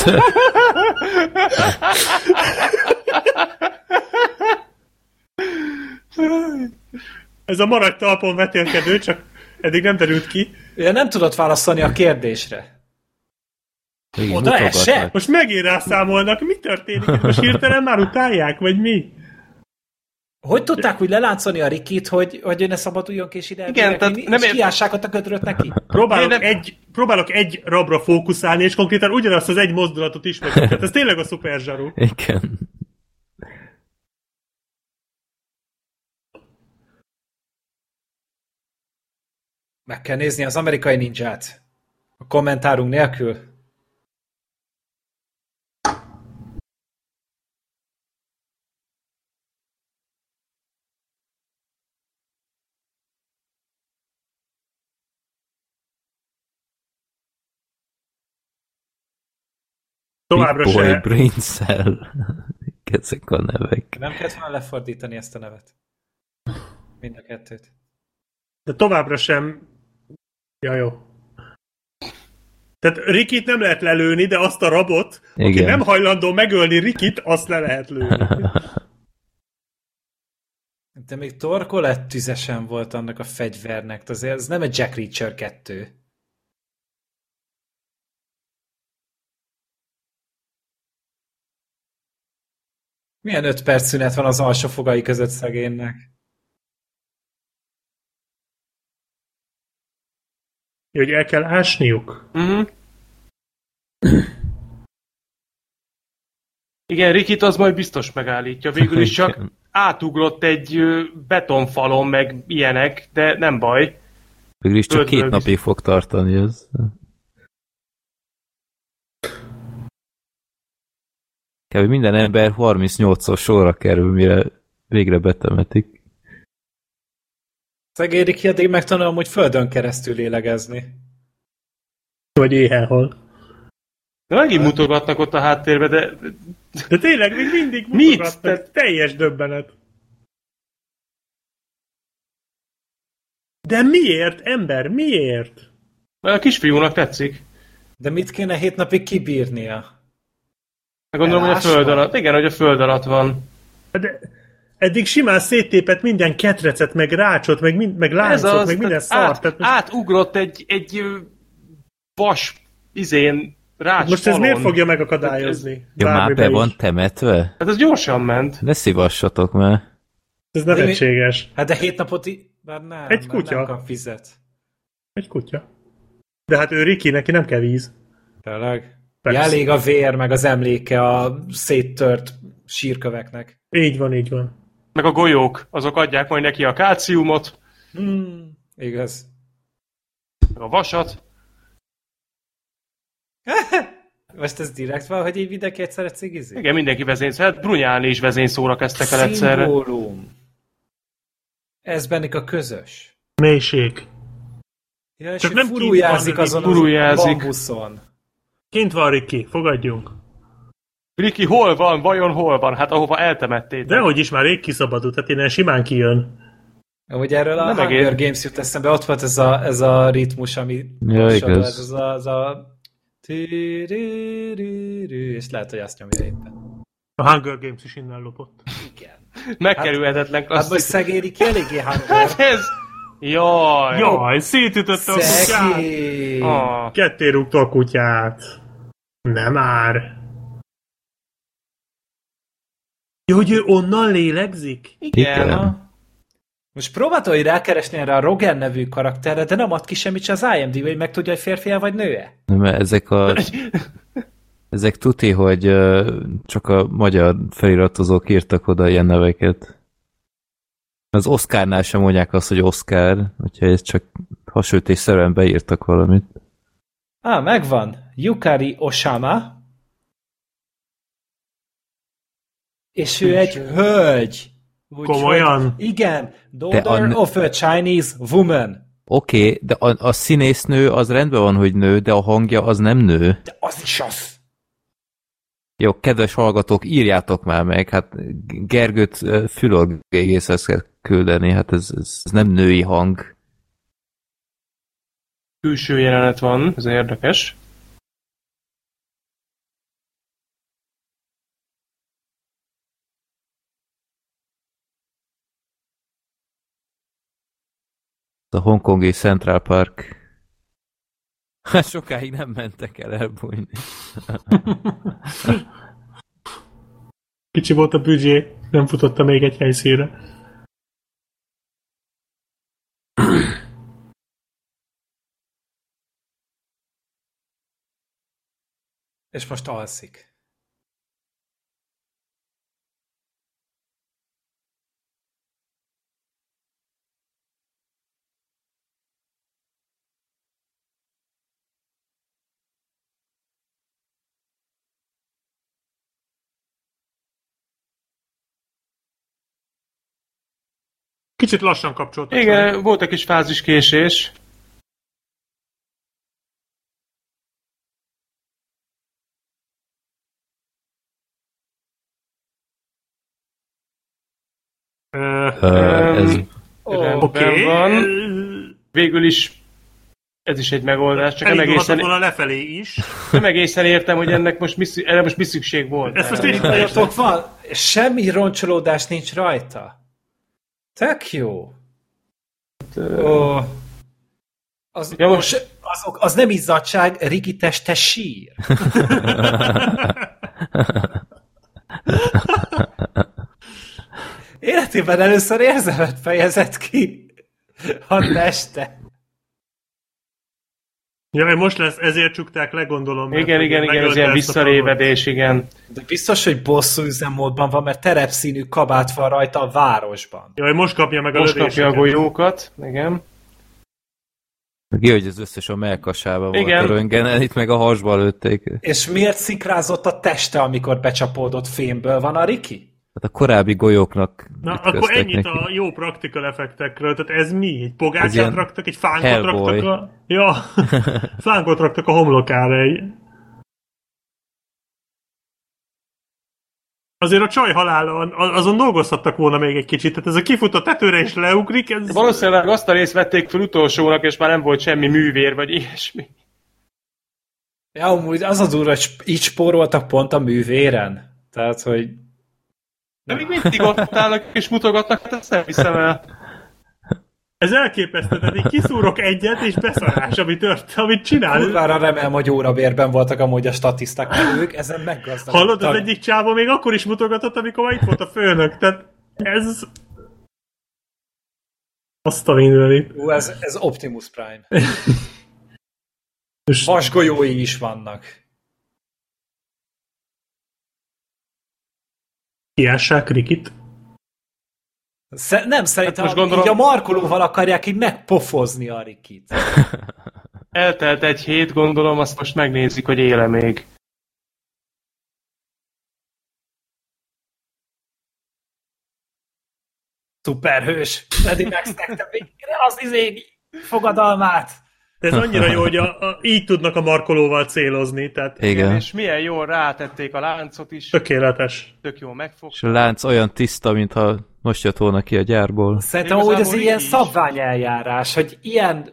Ez a maradt talpon vetélkedő, csak eddig nem derült ki. Ugye nem tudott válaszolni a kérdésre. Oda esett? Most megint rászámolnak, mi történik? Most hirtelen már utálják, vagy mi? Hogy tudták úgy leláncolni a Rikit, hogy, hogy ő ne szabaduljon ki és ide Igen, tehát nem és kiássák a gödröt neki? Próbálok, nem- egy, próbálok egy rabra fókuszálni, és konkrétan ugyanazt az egy mozdulatot ismerem. Tehát ez tényleg a szuper zsaru. Igen. Meg kell nézni az amerikai ninját. A kommentárunk nélkül. Továbbra Big Boy se. Brain Cell. Ezek a nevek. Nem kellett volna lefordítani ezt a nevet. Mind a kettőt. De továbbra sem... Ja, jó. Tehát Rikit nem lehet lelőni, de azt a rabot, aki Igen. nem hajlandó megölni Rikit, azt le lehet lőni. De még torkolett tüzesen volt annak a fegyvernek. Azért ez nem egy Jack Reacher 2. Milyen öt perc szünet van az alsó fogai között szegénynek? Hogy el kell ásniuk. Uh-huh. Igen, Rikit az majd biztos megállítja. Végül is csak átugrott egy betonfalon, meg ilyenek, de nem baj. Végül is csak Földről két napig fog tartani ez. Kb. minden ember 38-szor sorra kerül, mire végre betemetik. Szegény Riki addig megtanul hogy földön keresztül lélegezni. Vagy éhen hal. De megint mutogatnak ott a háttérbe, de De tényleg, még mindig Mit? mutogatnak. Te- Teljes döbbenet. De miért, ember, miért? a kisfiúnak tetszik. De mit kéne hét napig kibírnia? Meg gondolom, hogy a Elásva? föld alatt. Igen, hogy a föld alatt van. De eddig simán széttépett minden ketrecet, meg rácsot, meg, mind, meg láncot, meg minden tehát szart. át, Tehát most átugrott egy, egy vas izén rács Most ez miért fogja megakadályozni? Ja, már be is. van temetve? Hát ez gyorsan ment. Ne szívassatok már. Ez nevetséges. Hát de hét napot... i- Bár nem, Egy mert kutya. Nem kap vizet. Egy kutya. De hát ő Riki, neki nem kell víz. Tényleg? Ja, elég a vér, meg az emléke a széttört sírköveknek. Így van, így van. Meg a golyók, azok adják majd neki a kálciumot, Hmm, igaz. meg a vasat. Most ez direkt van, hogy így mindenki egyszerre cigizik? Igen, mindenki vezényszó. Hát Brunyálni is vezényszóra kezdtek el egyszerre. Szimbólum. Ez bennük a közös. Mélység. Ja, Csak nem van, azon furujázik. a bambuszon. Kint van Riki, fogadjunk. Riki, hol van? Vajon hol van? Hát ahova eltemették. Dehogy is már rég kiszabadult, hát innen simán kijön. Amúgy erről a Nem Hunger egész. Games jut eszembe, ott volt ez a, ez a ritmus, ami Ja, igaz. Ez, ez a, ez a és lehet, hogy azt nyomja éppen. A Hunger Games is innen lopott. Igen. Megkerülhetetlen Hát most klasszik. szegény Riki eléggé Hunger. Ez... Jaj! Jaj, szétütötte a kutyát! Ah. Ketté rúgta a kutyát. Nem már. Jó, hogy ő onnan lélegzik? Igen. Igen. Most próbálta, hogy rákeresni erre a Rogan nevű karakterre, de nem ad ki semmit se az IMDb, hogy meg tudja, hogy férfi vagy nő-e. Mert ezek a... Ezek tuti, hogy csak a magyar feliratozók írtak oda ilyen neveket. Az Oscarnál sem mondják azt, hogy Oscar, úgyhogy ez csak hasonlítésszerűen beírtak valamit. Á, megvan. Yukari Oshama. És ő egy hölgy. Úgy, Komolyan? Hogy, igen. Daughter an- of a Chinese woman. Oké, okay, de a, a színésznő az rendben van, hogy nő, de a hangja az nem nő. De az is az. Jó, kedves hallgatók, írjátok már meg, hát Gergőt fülorgégészhez kell küldeni, hát ez, ez, ez nem női hang. Külső jelenet van, ez érdekes. A hongkongi Central Park. Hát sokáig nem mentek el elbújni. Kicsi volt a büdzsé, nem futotta még egy helyszínre. És most alszik. Kicsit lassan kapcsoltak. Igen, volt egy kis fáziskésés. Ö, Ö, ez, Rendben Oké. van. Végül is ez is egy megoldás, csak nem egészen, volna lefelé is. nem egészen értem, hogy ennek most mi, erre most mi szükség volt. Ezt most így semmi roncsolódás nincs rajta. Tök jó. Ó. Az, Ja, most- azok, az nem izzadság, Riki teste sír. Életében először érzelmet fejezett ki a teste. Jaj, most lesz, ezért csukták le, gondolom. Igen, hogy igen, igen, ez ilyen visszarévedés, igen. De biztos, hogy bosszú üzemmódban van, mert terepszínű kabát van rajta a városban. Jaj, most kapja meg a Most kapja a golyókat, igen. meg hogy az összes a melkasában volt Igen. a röntgenen, itt meg a hasba lőtték. És miért szikrázott a teste, amikor becsapódott fémből van a Riki? Hát a korábbi golyóknak Na, akkor ennyit neki. a jó practical effektekről. Tehát ez mi? Egy pogácsát raktak, egy fánkot Hellboy. raktak a... Ja, fánkot raktak a homlokára. Egy... Azért a csaj halála, azon dolgozhattak volna még egy kicsit. Tehát ez a kifut a tetőre és leugrik, ez... Valószínűleg azt a részt vették fel utolsónak, és már nem volt semmi művér, vagy ilyesmi. Ja, amúgy az a durva, hogy így spóroltak pont a művéren. Tehát, hogy De még mindig ott állnak és mutogatnak, hát ezt nem hiszem el. Ez elképesztő, tehát így kiszúrok egyet, és beszarás, amit, tört, amit csinál. Kurvára remélem, hogy órabérben voltak amúgy a statiszták, ők ezen meggazdagodtak. Hallod, az egyik csávó még akkor is mutogatott, amikor már itt volt a főnök. Tehát ez... Azt a mindenit. Ú, ez, ez Optimus Prime. Vasgolyói is vannak. Kiássák Rikit. Sze- nem, szerintem most most gondolom- így a markolóval akarják így megpofozni a Rikit. Eltelt egy hét, gondolom, azt most megnézik, hogy éle még. Szuperhős. Eddie megszekte végre az izé fogadalmát. De ez annyira jó, hogy a, a, így tudnak a markolóval célozni, tehát Igen. És milyen jól rátették a láncot is, tökéletes. tök jól megfog. És a lánc olyan tiszta, mintha most jött volna ki a gyárból. Szerintem úgy ez így ilyen szabványeljárás, hogy ilyen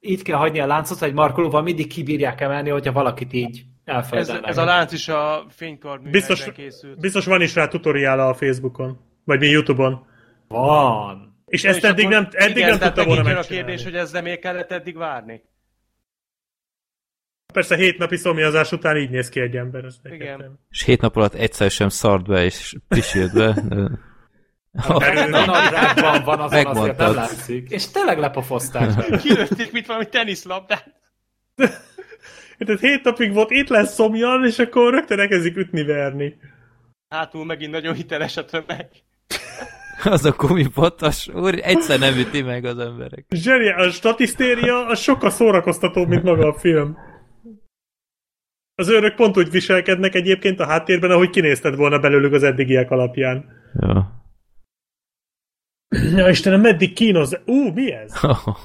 itt kell hagyni a láncot, hogy markolóval mindig kibírják emelni, hogyha valakit így Ez, ez a lánc is a fénykard Biztos, készült. biztos van is rá tutoriál a Facebookon, vagy mi Youtube-on. Van. És ezt És eddig akkor- nem, eddig igen, nem tudta volna jön a megcsinálni. kérdés, hogy ezzel miért kellett eddig várni. Persze hét napi szomjazás után így néz ki egy ember. Ez Igen. És hét nap alatt egyszer sem szart be, és pisült be. A nadrágban van, azon azért Megmondtad. nem látszik. És tényleg lepofozták. Kilőtték, mint valami teniszlabdát. Tehát hét napig volt, itt lesz szomjan, és akkor rögtön elkezdik ütni-verni. Hátul megint nagyon hiteles a tömeg. az a gumipatas úr egyszer nem üti meg az emberek. Zseniál, a statisztéria az sokkal szórakoztatóbb, mint maga a film. Az őrök pont úgy viselkednek egyébként a háttérben, ahogy kinézted volna belőlük az eddigiek alapján. Ja. Ja, Istenem, meddig kínoz? Ú, mi ez?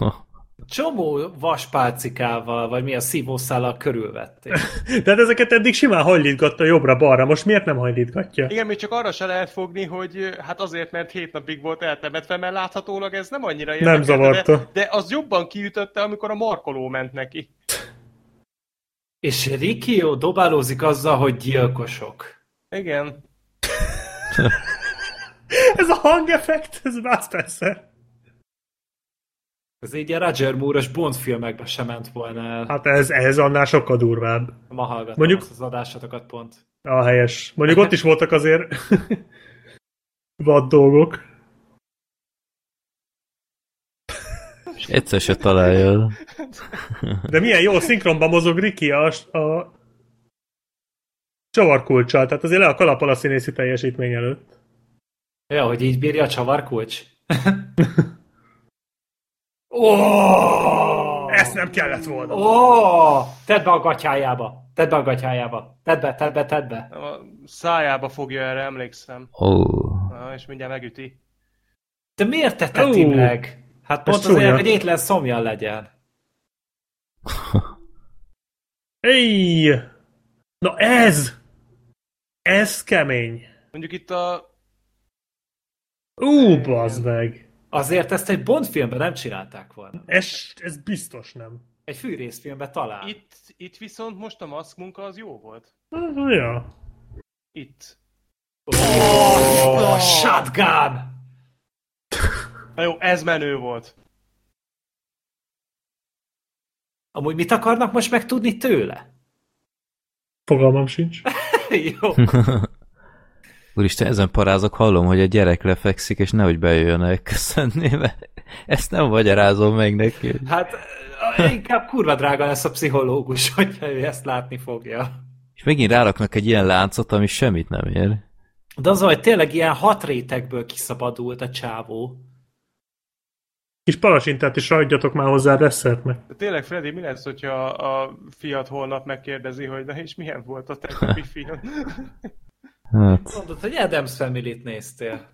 Csomó vaspálcikával, vagy mi a szívószállal körülvették. Tehát ezeket eddig simán hajlítgatta jobbra-balra, most miért nem hajlítgatja? Igen, még csak arra se lehet fogni, hogy hát azért, mert hét napig volt eltemetve, mert láthatólag ez nem annyira érdekelte, zavarta. De, de az jobban kiütötte, amikor a markoló ment neki. És Rikio dobálózik azzal, hogy gyilkosok. Igen. Ez a hangeffekt, ez más persze. Ez így a Roger Moore-os Bond filmekbe sem ment volna el. Hát ez, ez annál sokkal durvább. Ma hallgatom Mondjuk- az adásotokat pont. A helyes. Mondjuk ott is voltak azért vad dolgok. Egyszer se találja. De milyen jó szinkronban mozog Ricky a, a csavarkulcsal, tehát azért le a kalappal a színészi teljesítmény előtt. Ja, hogy így bírja a csavarkulcs? oh! Ezt nem kellett volna. Oh! Tedd be a gatyájába! Tedd be a gatyájába! Tedd be, tedd be, tedd be! A szájába fogja erre, emlékszem. Ó. Na, és mindjárt megüti. De miért te teti Ó! meg? Hát pont azért, hogy étlen szomjan legyen. Éj! Na ez! Ez kemény. Mondjuk itt a... Ú, bazd meg. Azért ezt egy Bond filmben nem csinálták volna. Ez, ez biztos nem. Egy fűrészfilmben talán. Itt, itt viszont most a maszk munka az jó volt. Ja. Itt. Oh, shotgun! Na jó, ez menő volt. Amúgy mit akarnak most megtudni tőle? Fogalmam sincs. Jó. Úristen, ezen parázok, hallom, hogy a gyerek lefekszik, és nehogy bejöjjön elköszönni, mert ezt nem magyarázom meg neki. Hát ö, inkább kurva drága lesz a pszichológus, hogyha ő ezt látni fogja. És megint ráraknak egy ilyen láncot, ami semmit nem ér. De az, hogy tényleg ilyen hat rétegből kiszabadult a csávó. Kis palacsintát is rajtjatok már hozzá desszertnek. De tényleg, Freddy, mi lesz, hogyha a fiat holnap megkérdezi, hogy na és milyen volt a tegnapi film? Hát, Mondod, hogy Adams Family-t néztél.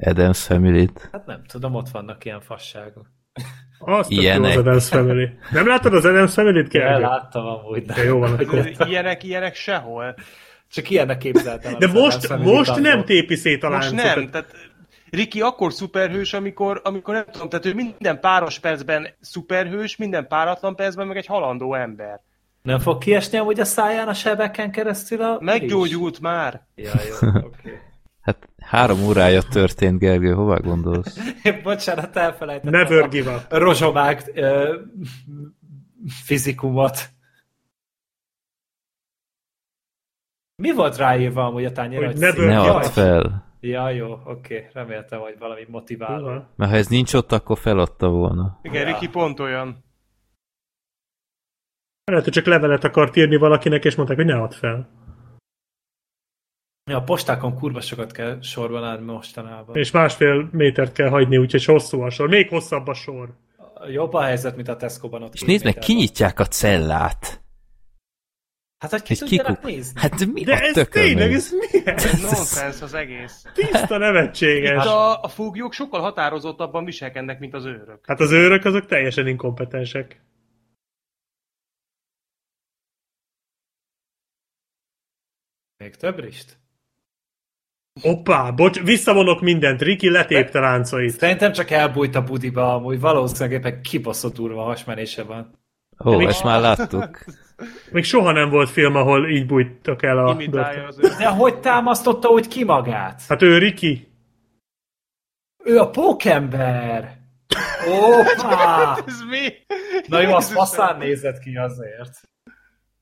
Adams family -t. Hát nem tudom, ott vannak ilyen fasságok. Azt Ilyenek. az Adams Family. Nem láttad az Adams Family-t, Gergő? láttam amúgy, de jó van, akkor. Ilyenek, ilyenek sehol. csak ilyennek képzeltem. De most, most nem tépi szét a Most láncot. nem, tehát Ricky akkor szuperhős, amikor, amikor nem tudom, tehát ő minden páros percben szuperhős, minden páratlan percben meg egy halandó ember. Nem fog kiesni amúgy a száján a sebeken keresztül a... Meggyógyult már. Ja, jó, oké. Okay. Hát Három órája történt, Gergő, hová gondolsz? Bocsánat, elfelejtettem. Never a give up. rozsomák ö, fizikumot. Mi volt ráírva amúgy a tányéra? Hogy hogy never Ne add fel. Ja, jó, oké. Reméltem, hogy valami motiváló. Mert ha ez nincs ott, akkor feladta volna. Igen, Ja. Riki pont olyan. Lehet, hogy csak levelet akart írni valakinek, és mondták, hogy ne add fel. Ja, a postákon kurva sokat kell sorban állni mostanában. És másfél métert kell hagyni, úgyhogy hosszú a sor. Még hosszabb a sor. Jobb a helyzet, mint a Tesco-ban ott És nézd meg, kinyitják a cellát. Hát, hogy ki kikuk... nézni. Hát mi De a ez tényleg, ez? mi ez? Nonsens az egész. Tiszta Itt nevetséges. a, a foglyok sokkal határozottabban viselkednek, mint az őrök. Hát az őrök azok teljesen inkompetensek. Még több rist? Hoppá, bocs, visszavonok mindent. Riki letépte láncait. Szerintem csak elbújt a budiba, amúgy valószínűleg éppen kibaszott durva hasmenése van. Ó, ezt már láttuk. Még soha nem volt film, ahol így bújtak el a. De hogy támasztotta úgy ki magát? Hát ő Riki. Ő a pókember! Opa! Ez mi? Na jó, az faszán nézett ki azért.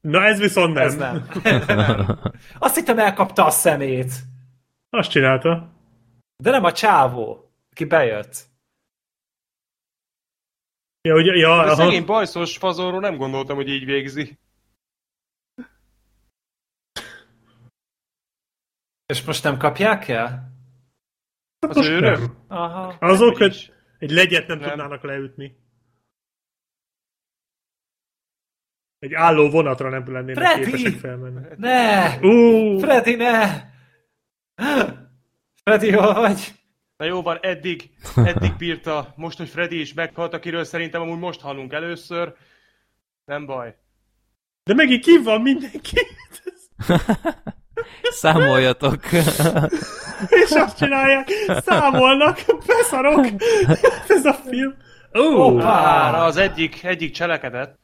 Na ez viszont nem. Ez nem. Azt hittem elkapta a szemét. Azt csinálta. De nem a csávó, aki bejött. Ja, ugye, ja, De aha. szegény bajszos fazonról nem gondoltam, hogy így végzi. És most nem kapják el? Az Most őrök? Aha. Azok, Hogy is. egy legyet nem, Nem. tudnának leütni. Egy álló vonatra nem lennének Freddy! képesek felmenni. Ne! Ú, Freddy, ne! Freddy, hol vagy? Na jó van, eddig, eddig bírta. Most, hogy Freddy is meghalt, akiről szerintem amúgy most hallunk először. Nem baj. de megint ki van mindenki. Számoljatok. És azt csinálják, számolnak, beszarok. Ez a film. Ó, Hoppá! Már az egyik, egyik cselekedet.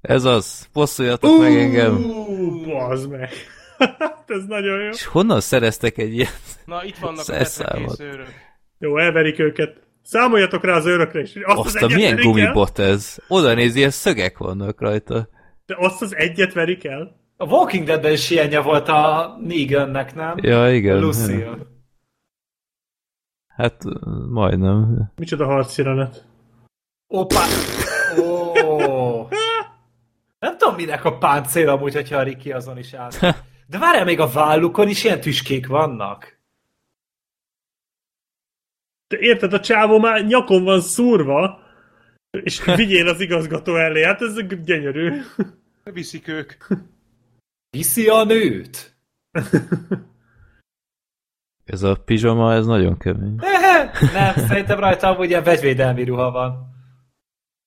Ez az. Bosszuljatok meg engem. Bazd meg. Hát ez nagyon jó. És honnan szereztek egy ilyen? Na, itt vannak a őrök. Jó, elverik őket. Számoljatok rá az őrökre is. Azt, Azt az a milyen verik el, gumibot ez? Oda néz, ilyen szögek vannak rajta. De azt az egyet verik el. A Walking Deadben is ilyenje volt a Negannek, nem? Ja, igen. Lucille. Hát majdnem. Micsoda harcjelenet. Opa! Ó! Nem tudom, minek a páncél amúgy, hogyha a Ricky azon is áll. De várjál, még a vállukon is ilyen tüskék vannak. De érted, a csávó már nyakon van szúrva, és vigyél az igazgató elé. Hát ez gyönyörű. Viszik ők. Viszi a nőt? Ez a pizsama, ez nagyon kemény. Nem, szerintem rajta amúgy ilyen vegyvédelmi ruha van.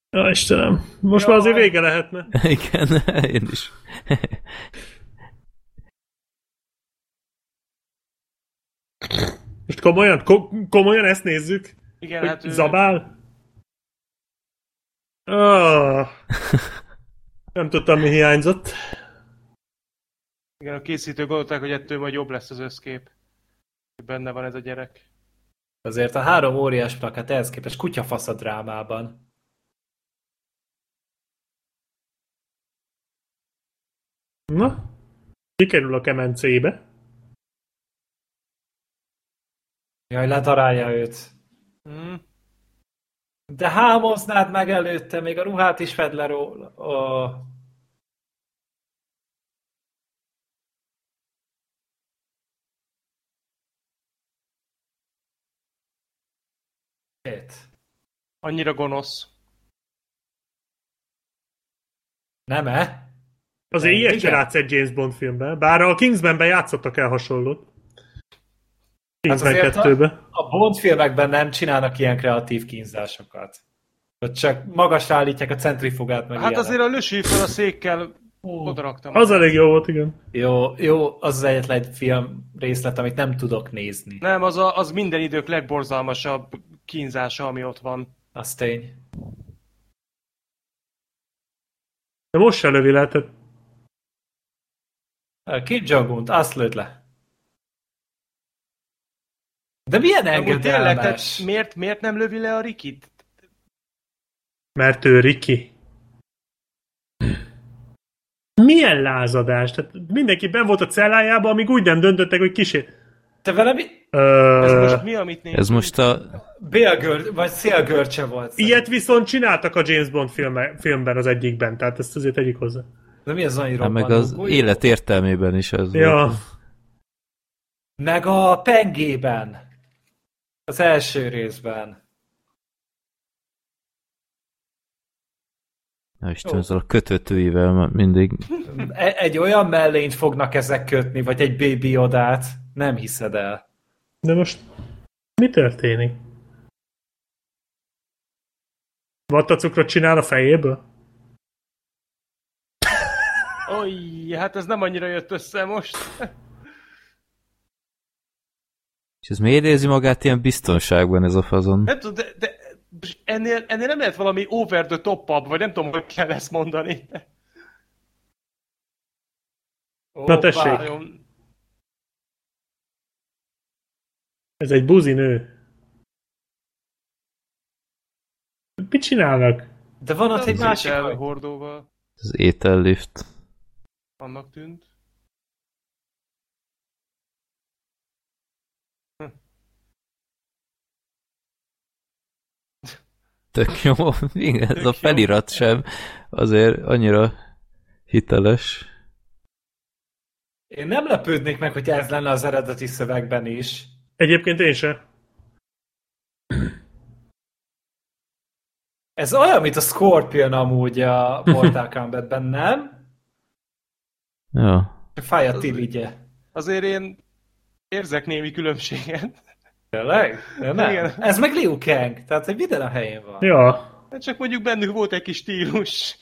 Ja, Istenem. Most Jaj. már azért vége lehetne. Igen, én is. Most komolyan? Ko- komolyan ezt nézzük? Igen, Hogy hát ő... zabál? Ah. Nem tudtam, mi hiányzott. Igen, a készítők gondolták, hogy ettől majd jobb lesz az összkép. Benne van ez a gyerek. Azért a három óriás plakát ehhez képest kutyafasz a drámában. Na? Kikerül a kemencébe. Jaj, ledarálja őt. Hm? De hámoznád meg előtte, még a ruhát is fed le róla. Oh. Shit. Annyira gonosz. Azért Nem-e? Hát ilyet se látsz egy James Bond filmben, bár a Kingsmanben játszottak el hasonlót. Kingsman azért a- 2-be. A Bond filmekben nem csinálnak ilyen kreatív kínzásokat. Ott csak magasra állítják a centrifugát meg Hát ilyenek. azért a löső fel a székkel odaraktam. Az elég jó volt, igen. Jó, jó, az az egyetlen egy film részlet, amit nem tudok nézni. Nem, az, a, az minden idők legborzalmasabb kínzása, ami ott van. Az tény. De most se lövi le, tehát Kim Jong-un, azt lőd le. De milyen tényleg, engedelmes? miért, miért nem lövi le a Rikit? Mert ő Riki. Milyen lázadás? Tehát mindenki ben volt a cellájában, amíg úgy nem döntöttek, hogy kisé... Te vele mi? Ez Ö, most mi, amit nézünk? Ez most a... Bélgör, vagy szélgörcse volt. Ilyet viszont csináltak a James Bond filme, filmben az egyikben, tehát ezt azért tegyük hozzá. De mi az annyi Hát meg az robbanó? élet értelmében is ez Ja, volt. Meg a pengében. Az első részben. Na Isten, ezzel a kötötőivel mindig... E- egy olyan mellényt fognak ezek kötni, vagy egy baby odát. Nem hiszed el. de most mi történik? Vattacukrot csinál a fejéből? Oj, hát ez nem annyira jött össze most. És ez miért érzi magát ilyen biztonságban ez a fazon? Nem tudom, de, de ennél, ennél nem lehet valami over the top vagy nem tudom, hogy kell ezt mondani. Na tessék. Nagyon- Ez egy buzi nő. Mit csinálnak? De van ott egy másik hordóval Az étellift. annak tűnt. Tök jó. Igen, ez a felirat sem azért annyira hiteles. Én nem lepődnék meg, hogy ez lenne az eredeti szövegben is. Egyébként én se. Ez olyan, mint a Scorpion amúgy a Mortal Kombatben, nem? Ja. Fáj a tiligye. Azért én érzek némi különbséget. Tényleg? Nem. Igen. Ez meg Liu Kang, tehát egy minden a helyén van. Ja, Hát csak mondjuk bennük volt egy kis stílus.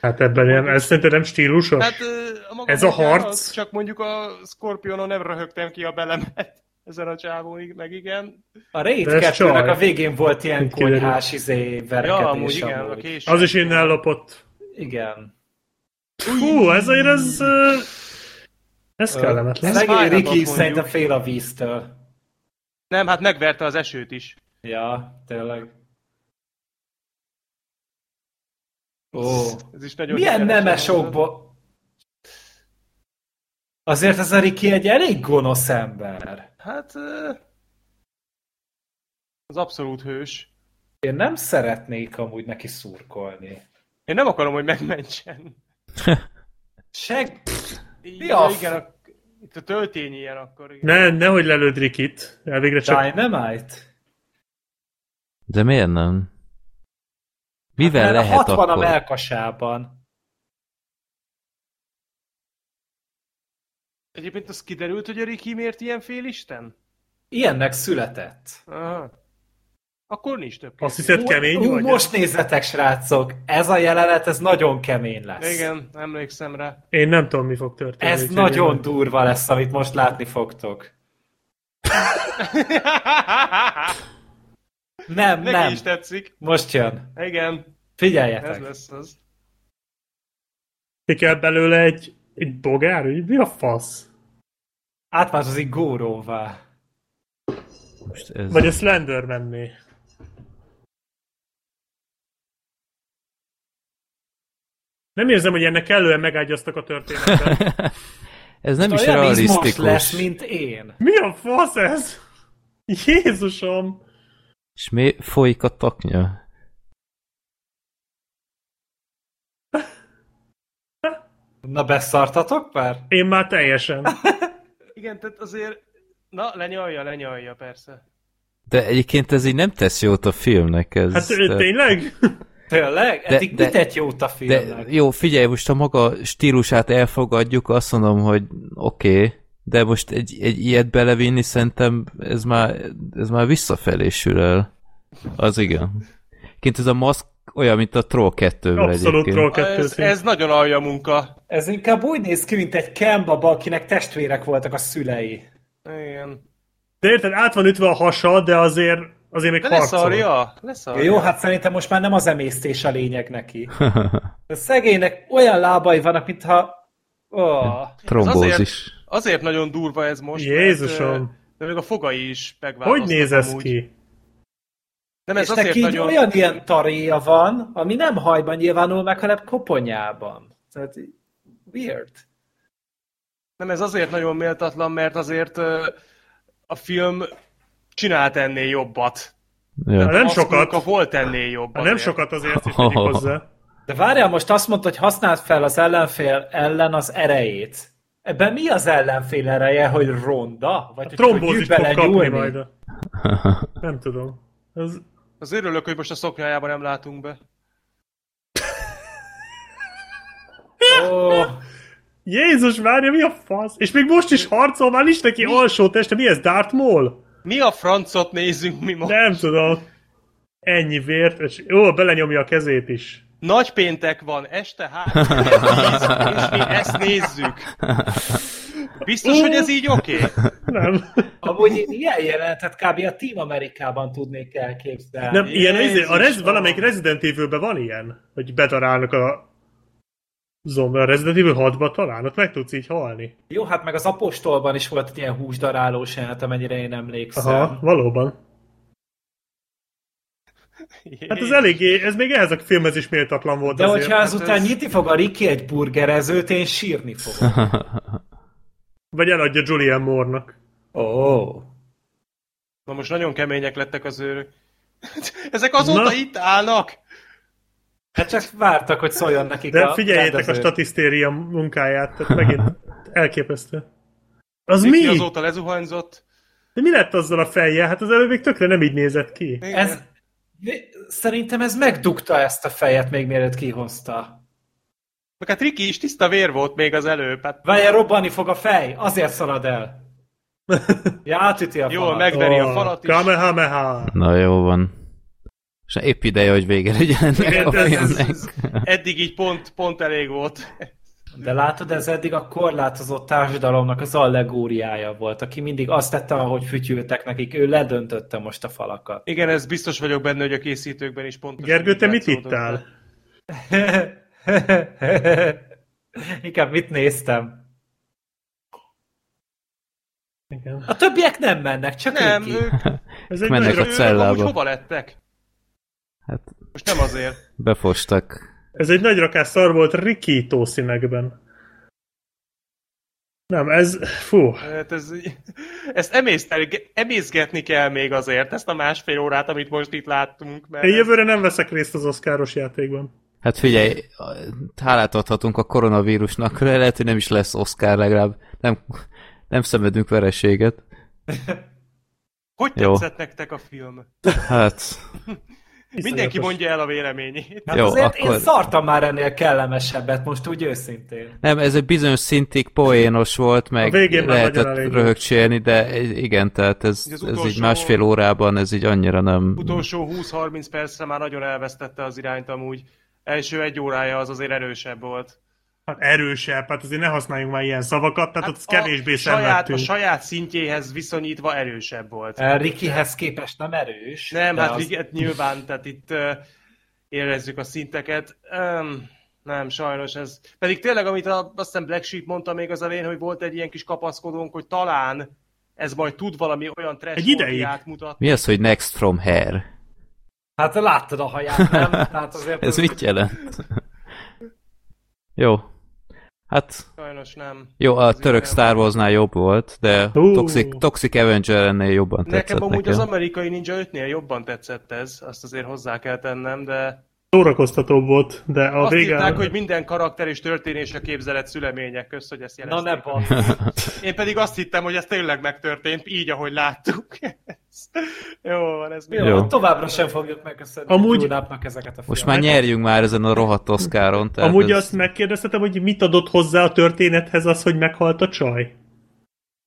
hát ebben ilyen, ez szerintem nem stílusos. Hát a maga Ez a harc? az, Csak mondjuk a Scorpionon nem röhögtem ki a belemet. Ezen a csávón meg igen. A Raid De ez 2 csaj. a végén volt ilyen konyhás izé, verkedés Ja, amúgy igen, a amúgy. késő. Az is innen lopott. Igen. Hú, ez azért ez... Ez kellemetlen. Fájnatot Riki mondjuk. szerintem fél a víztől. Nem, hát megverte az esőt is. Ja, tényleg. Ó. Ez is nagyon Milyen hiteles nemes volt. okból... Azért ez a Riki egy elég gonosz ember. Hát... Az abszolút hős. Én nem szeretnék amúgy neki szurkolni. Én nem akarom, hogy megmentsen. Seg... Ja, a igen, a, itt a töltény ilyen akkor. Igen. Ne, nehogy lelőd Rikit. Elvégre csak... Dynamite? De miért nem? Mivel Mert lehet 60 a akkor? melkasában. Egyébként az kiderült, hogy a Ricky miért ilyen félisten? Ilyennek született. Aha. Akkor nincs több Azt kérdés. hiszed kemény Ú, vagy? most nézzetek, srácok! Ez a jelenet, ez nagyon kemény lesz. Igen, emlékszem rá. Én nem tudom, mi fog történni. Ez nagyon én- durva lesz, amit most látni fogtok. Nem, Neki nem. is tetszik. Most jön. Igen, ez Figyeljetek. lesz az. Ki kell belőle egy, egy bogár? Mi a fasz? Átváltozik góróvá. Most ez... Vagy a Slendermanné. Nem érzem, hogy ennek kellően megágyaztak a történetet. ez nem is Olyan realisztikus. lesz, mint én. Mi a fasz ez? Jézusom! És mi folyik a taknya? Na beszartatok már? Én már teljesen. Igen, tehát azért... Na, lenyalja, lenyalja, persze. De egyébként ez így nem tesz jót a filmnek. Ez, Hát de, tényleg? Tényleg? De- Eddig de- mit tett jót a de filmnek? jó, figyelj, most a maga stílusát elfogadjuk, azt mondom, hogy oké, okay, de most egy, egy ilyet belevinni, szerintem ez már, ez már visszafelé sül el. Az igen. Kint ez a maszk olyan, mint a Troll 2 Abszolút Troll 2 Ez, szín. ez nagyon alja munka. Ez inkább úgy néz ki, mint egy kembaba, akinek testvérek voltak a szülei. Igen. De érted, át van ütve a hasa, de azért, azért még De harcol. leszarja, leszarja. Jó, hát szerintem most már nem az emésztés a lényeg neki. A szegénynek olyan lábai vannak, mintha... Oh. Trombózis. Azért nagyon durva ez most. Jézusom. Mert, De még a fogai is Hogy megváltoztak néz ez amúgy. ki? Nem, ez és azért neki nagyon... olyan ilyen taréja van, ami nem hajban nyilvánul meg, hanem koponyában. Tehát weird. Nem, ez azért nagyon méltatlan, mert azért a film csinált ennél jobbat. Ja. Nem sokat. A volt ennél jobb. Hát nem sokat azért is tegyük hozzá. De várjál, most azt mondta, hogy használd fel az ellenfél ellen az erejét. Ebben mi az ellenfél ereje, hogy ronda? Vagy hogy Trombózist hogy fog kapni nyúlni? majd. a- Nem tudom. Ez... Az örülök, hogy most a szoknyájában nem látunk be. Ó, Jézus várja, mi a fasz? És még most is harcol, már nincs neki alsó teste. Mi ez, Darth Maul? Mi a francot nézünk mi most? Nem tudom. Ennyi vért, és jó, belenyomja a kezét is. Nagy péntek van, este hát, és mi ezt nézzük. Biztos, hogy ez így oké? Okay? Nem. amúgy én ilyen jelenetet kb. a Team Amerikában tudnék elképzelni. Nem, ilyen, Jézus, izé- a rez, valamelyik Resident Evil-ben van ilyen, hogy bedarálnak a zombi. A Resident Evil 6-ban talán, ott meg tudsz így halni. Jó, hát meg az apostolban is volt egy ilyen húsdarálós jelenet, amennyire én emlékszem. Aha, valóban. Hát ez eléggé, ez még ehhez a filmhez is méltatlan volt De azért. hogyha hát azután ez- nyitni fog a Ricky egy burgerezőt, én sírni fogok. Vagy eladja Julian Moore-nak. Ó. Oh. Na most nagyon kemények lettek az őrök. Ezek azóta Na. itt állnak! Hát csak vártak, hogy szóljon nekik De a figyeljétek a rendező. statisztéria munkáját, tehát megint elképesztő. Az Miki mi? azóta lezuhanyzott. De mi lett azzal a fejjel? Hát az előbb még tökre nem így nézett ki. Igen. Ez, szerintem ez megdugta ezt a fejet, még mielőtt kihozta. Meg hát Ricky is tiszta vér volt még az előbb. Hát Várjál, robbanni fog a fej, azért szalad el. Ja, átüti a Jól falat. megveri a falat is. Kamehameha. Na jó van. És épp ideje, hogy vége legyen ennek a ez- filmnek. Ez eddig így pont, pont elég volt. De látod, ez eddig a korlátozott társadalomnak az allegóriája volt, aki mindig azt tette, ahogy fütyültek nekik, ő ledöntötte most a falakat. Igen, ez biztos vagyok benne, hogy a készítőkben is pontosan Gergő, te mit ittál? Inkább mit néztem? Igen. A többiek nem mennek, csak Nem, Ricky. ők, Ez egy Mennek a ők cellába. amúgy hova lettek? Hát Most nem azért. befostak. ez egy nagy rakás szar volt Ricky tószínekben. Nem, ez... Fú. Hát ez, ezt emésztel, emészgetni kell még azért, ezt a másfél órát, amit most itt láttunk. Mert Én ez- jövőre nem veszek részt az oszkáros játékban. Hát figyelj, hálát adhatunk a koronavírusnak, lehet, hogy nem is lesz Oscar legalább. Nem, nem szemedünk vereséget. Hogy Jó. tetszett nektek a film? Hát, Mindenki mondja el a véleményét. Hát Jó, azért akkor- én szartam már ennél kellemesebbet, most úgy őszintén. nem, ez egy bizonyos szintig poénos volt, meg lehetett röhögcsélni, de igen, tehát ez, Az ez így utolsó- másfél órában, ez így annyira nem... Utolsó 20-30 percre már nagyon elvesztette az irányt amúgy. Első egy órája az azért erősebb volt. Hát erősebb, hát azért ne használjunk már ilyen szavakat, tehát ott Hát a kevésbé saját, a saját szintjéhez viszonyítva erősebb volt. Eh, Rickyhez képest nem erős. Nem, hát az- az... nyilván, tehát itt uh, érezzük a szinteket. Um, nem, sajnos ez. Pedig tényleg, amit a, azt hiszem Black Sheep mondta még az elején, hogy volt egy ilyen kis kapaszkodónk, hogy talán ez majd tud valami olyan trash Egy ideig. módját mutatni. Mi az, hogy next from hair? Hát láttad a haját, nem? Tehát azért Ez mit jelent? Jó. Hát, Sajnos nem. jó, a Az török. Star Warsnál jobb volt, de Hú. Toxic, Toxic Avenger ennél jobban Nekem tetszett amúgy nekem. az amerikai Ninja 5-nél jobban tetszett ez, azt azért hozzá kell tennem, de Szórakoztatóbb volt, de a azt vége... írták, hogy minden karakter és történés a képzelet szülemények köz, hogy ezt Na jelezték. ne basz. Én pedig azt hittem, hogy ez tényleg megtörtént, így, ahogy láttuk. Jó van, ez mi? Jó, Jó. továbbra sem fogjuk megköszönni Amúgy- Tudnápnak ezeket a Most filmeket. már nyerjünk már ezen a rohadt tehát Amúgy ez- azt megkérdeztetem, hogy mit adott hozzá a történethez az, hogy meghalt a csaj?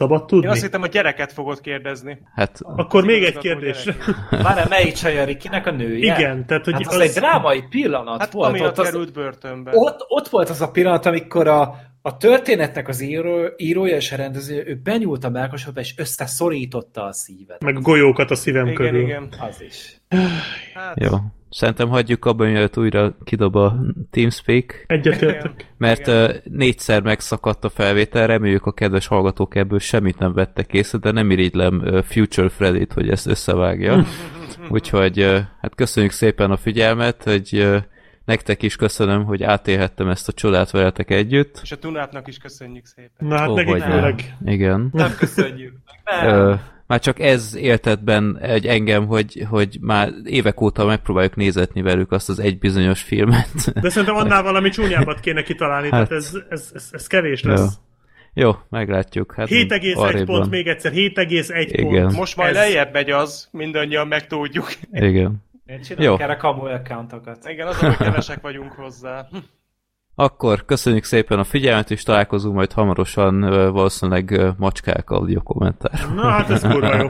Szabad tudni? Én azt hittem, hogy gyereket fogod kérdezni. Hát, Akkor még egy kérdés. Várj, melyik csaj a Rickynek a nője? Igen, tehát hogy Hát az, az egy drámai pillanat Hát volt. Ott, az, börtönbe. ott, ott volt az a pillanat, amikor a, a történetnek az író, írója és a rendező, ő benyúlt a melkasodba, és összeszorította a szívet. Meg golyókat a szívem Igen, körül. igen. Az is. Hát, Jó. Szerintem hagyjuk abban, mielőtt újra kidob a TeamSpeak, Egyetértek. mert uh, négyszer megszakadt a felvétel, reméljük a kedves hallgatók ebből semmit nem vettek észre, de nem irigylem Future Freddy-t, hogy ezt összevágja. Úgyhogy hát köszönjük szépen a figyelmet, hogy nektek is köszönöm, hogy átélhettem ezt a csodát veletek együtt. És a Tunátnak is köszönjük szépen. Na hát főleg. Igen. Nem köszönjük. Nem. Már csak ez éltetben egy engem, hogy, hogy már évek óta megpróbáljuk nézetni velük azt az egy bizonyos filmet. De szerintem annál valami csúnyábbat kéne kitalálni, Hát. tehát ez, ez, ez, ez kevés lesz. Jó, meglátjuk. Hát 7,1 arrébb pont még egyszer, 7,1 Igen. pont. Most majd Ez- lejjebb megy az, mindannyian megtudjuk. Igen. Én csinálok Jó. erre kamu accountokat. Igen, az, hogy kevesek vagyunk hozzá. Akkor köszönjük szépen a figyelmet, és találkozunk majd hamarosan valószínűleg macskák audio kommentár. Na hát ez kurva jó.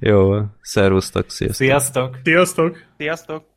Jó, szervusztok, sziasztok! Sziasztok! Sziasztok! Sziasztok!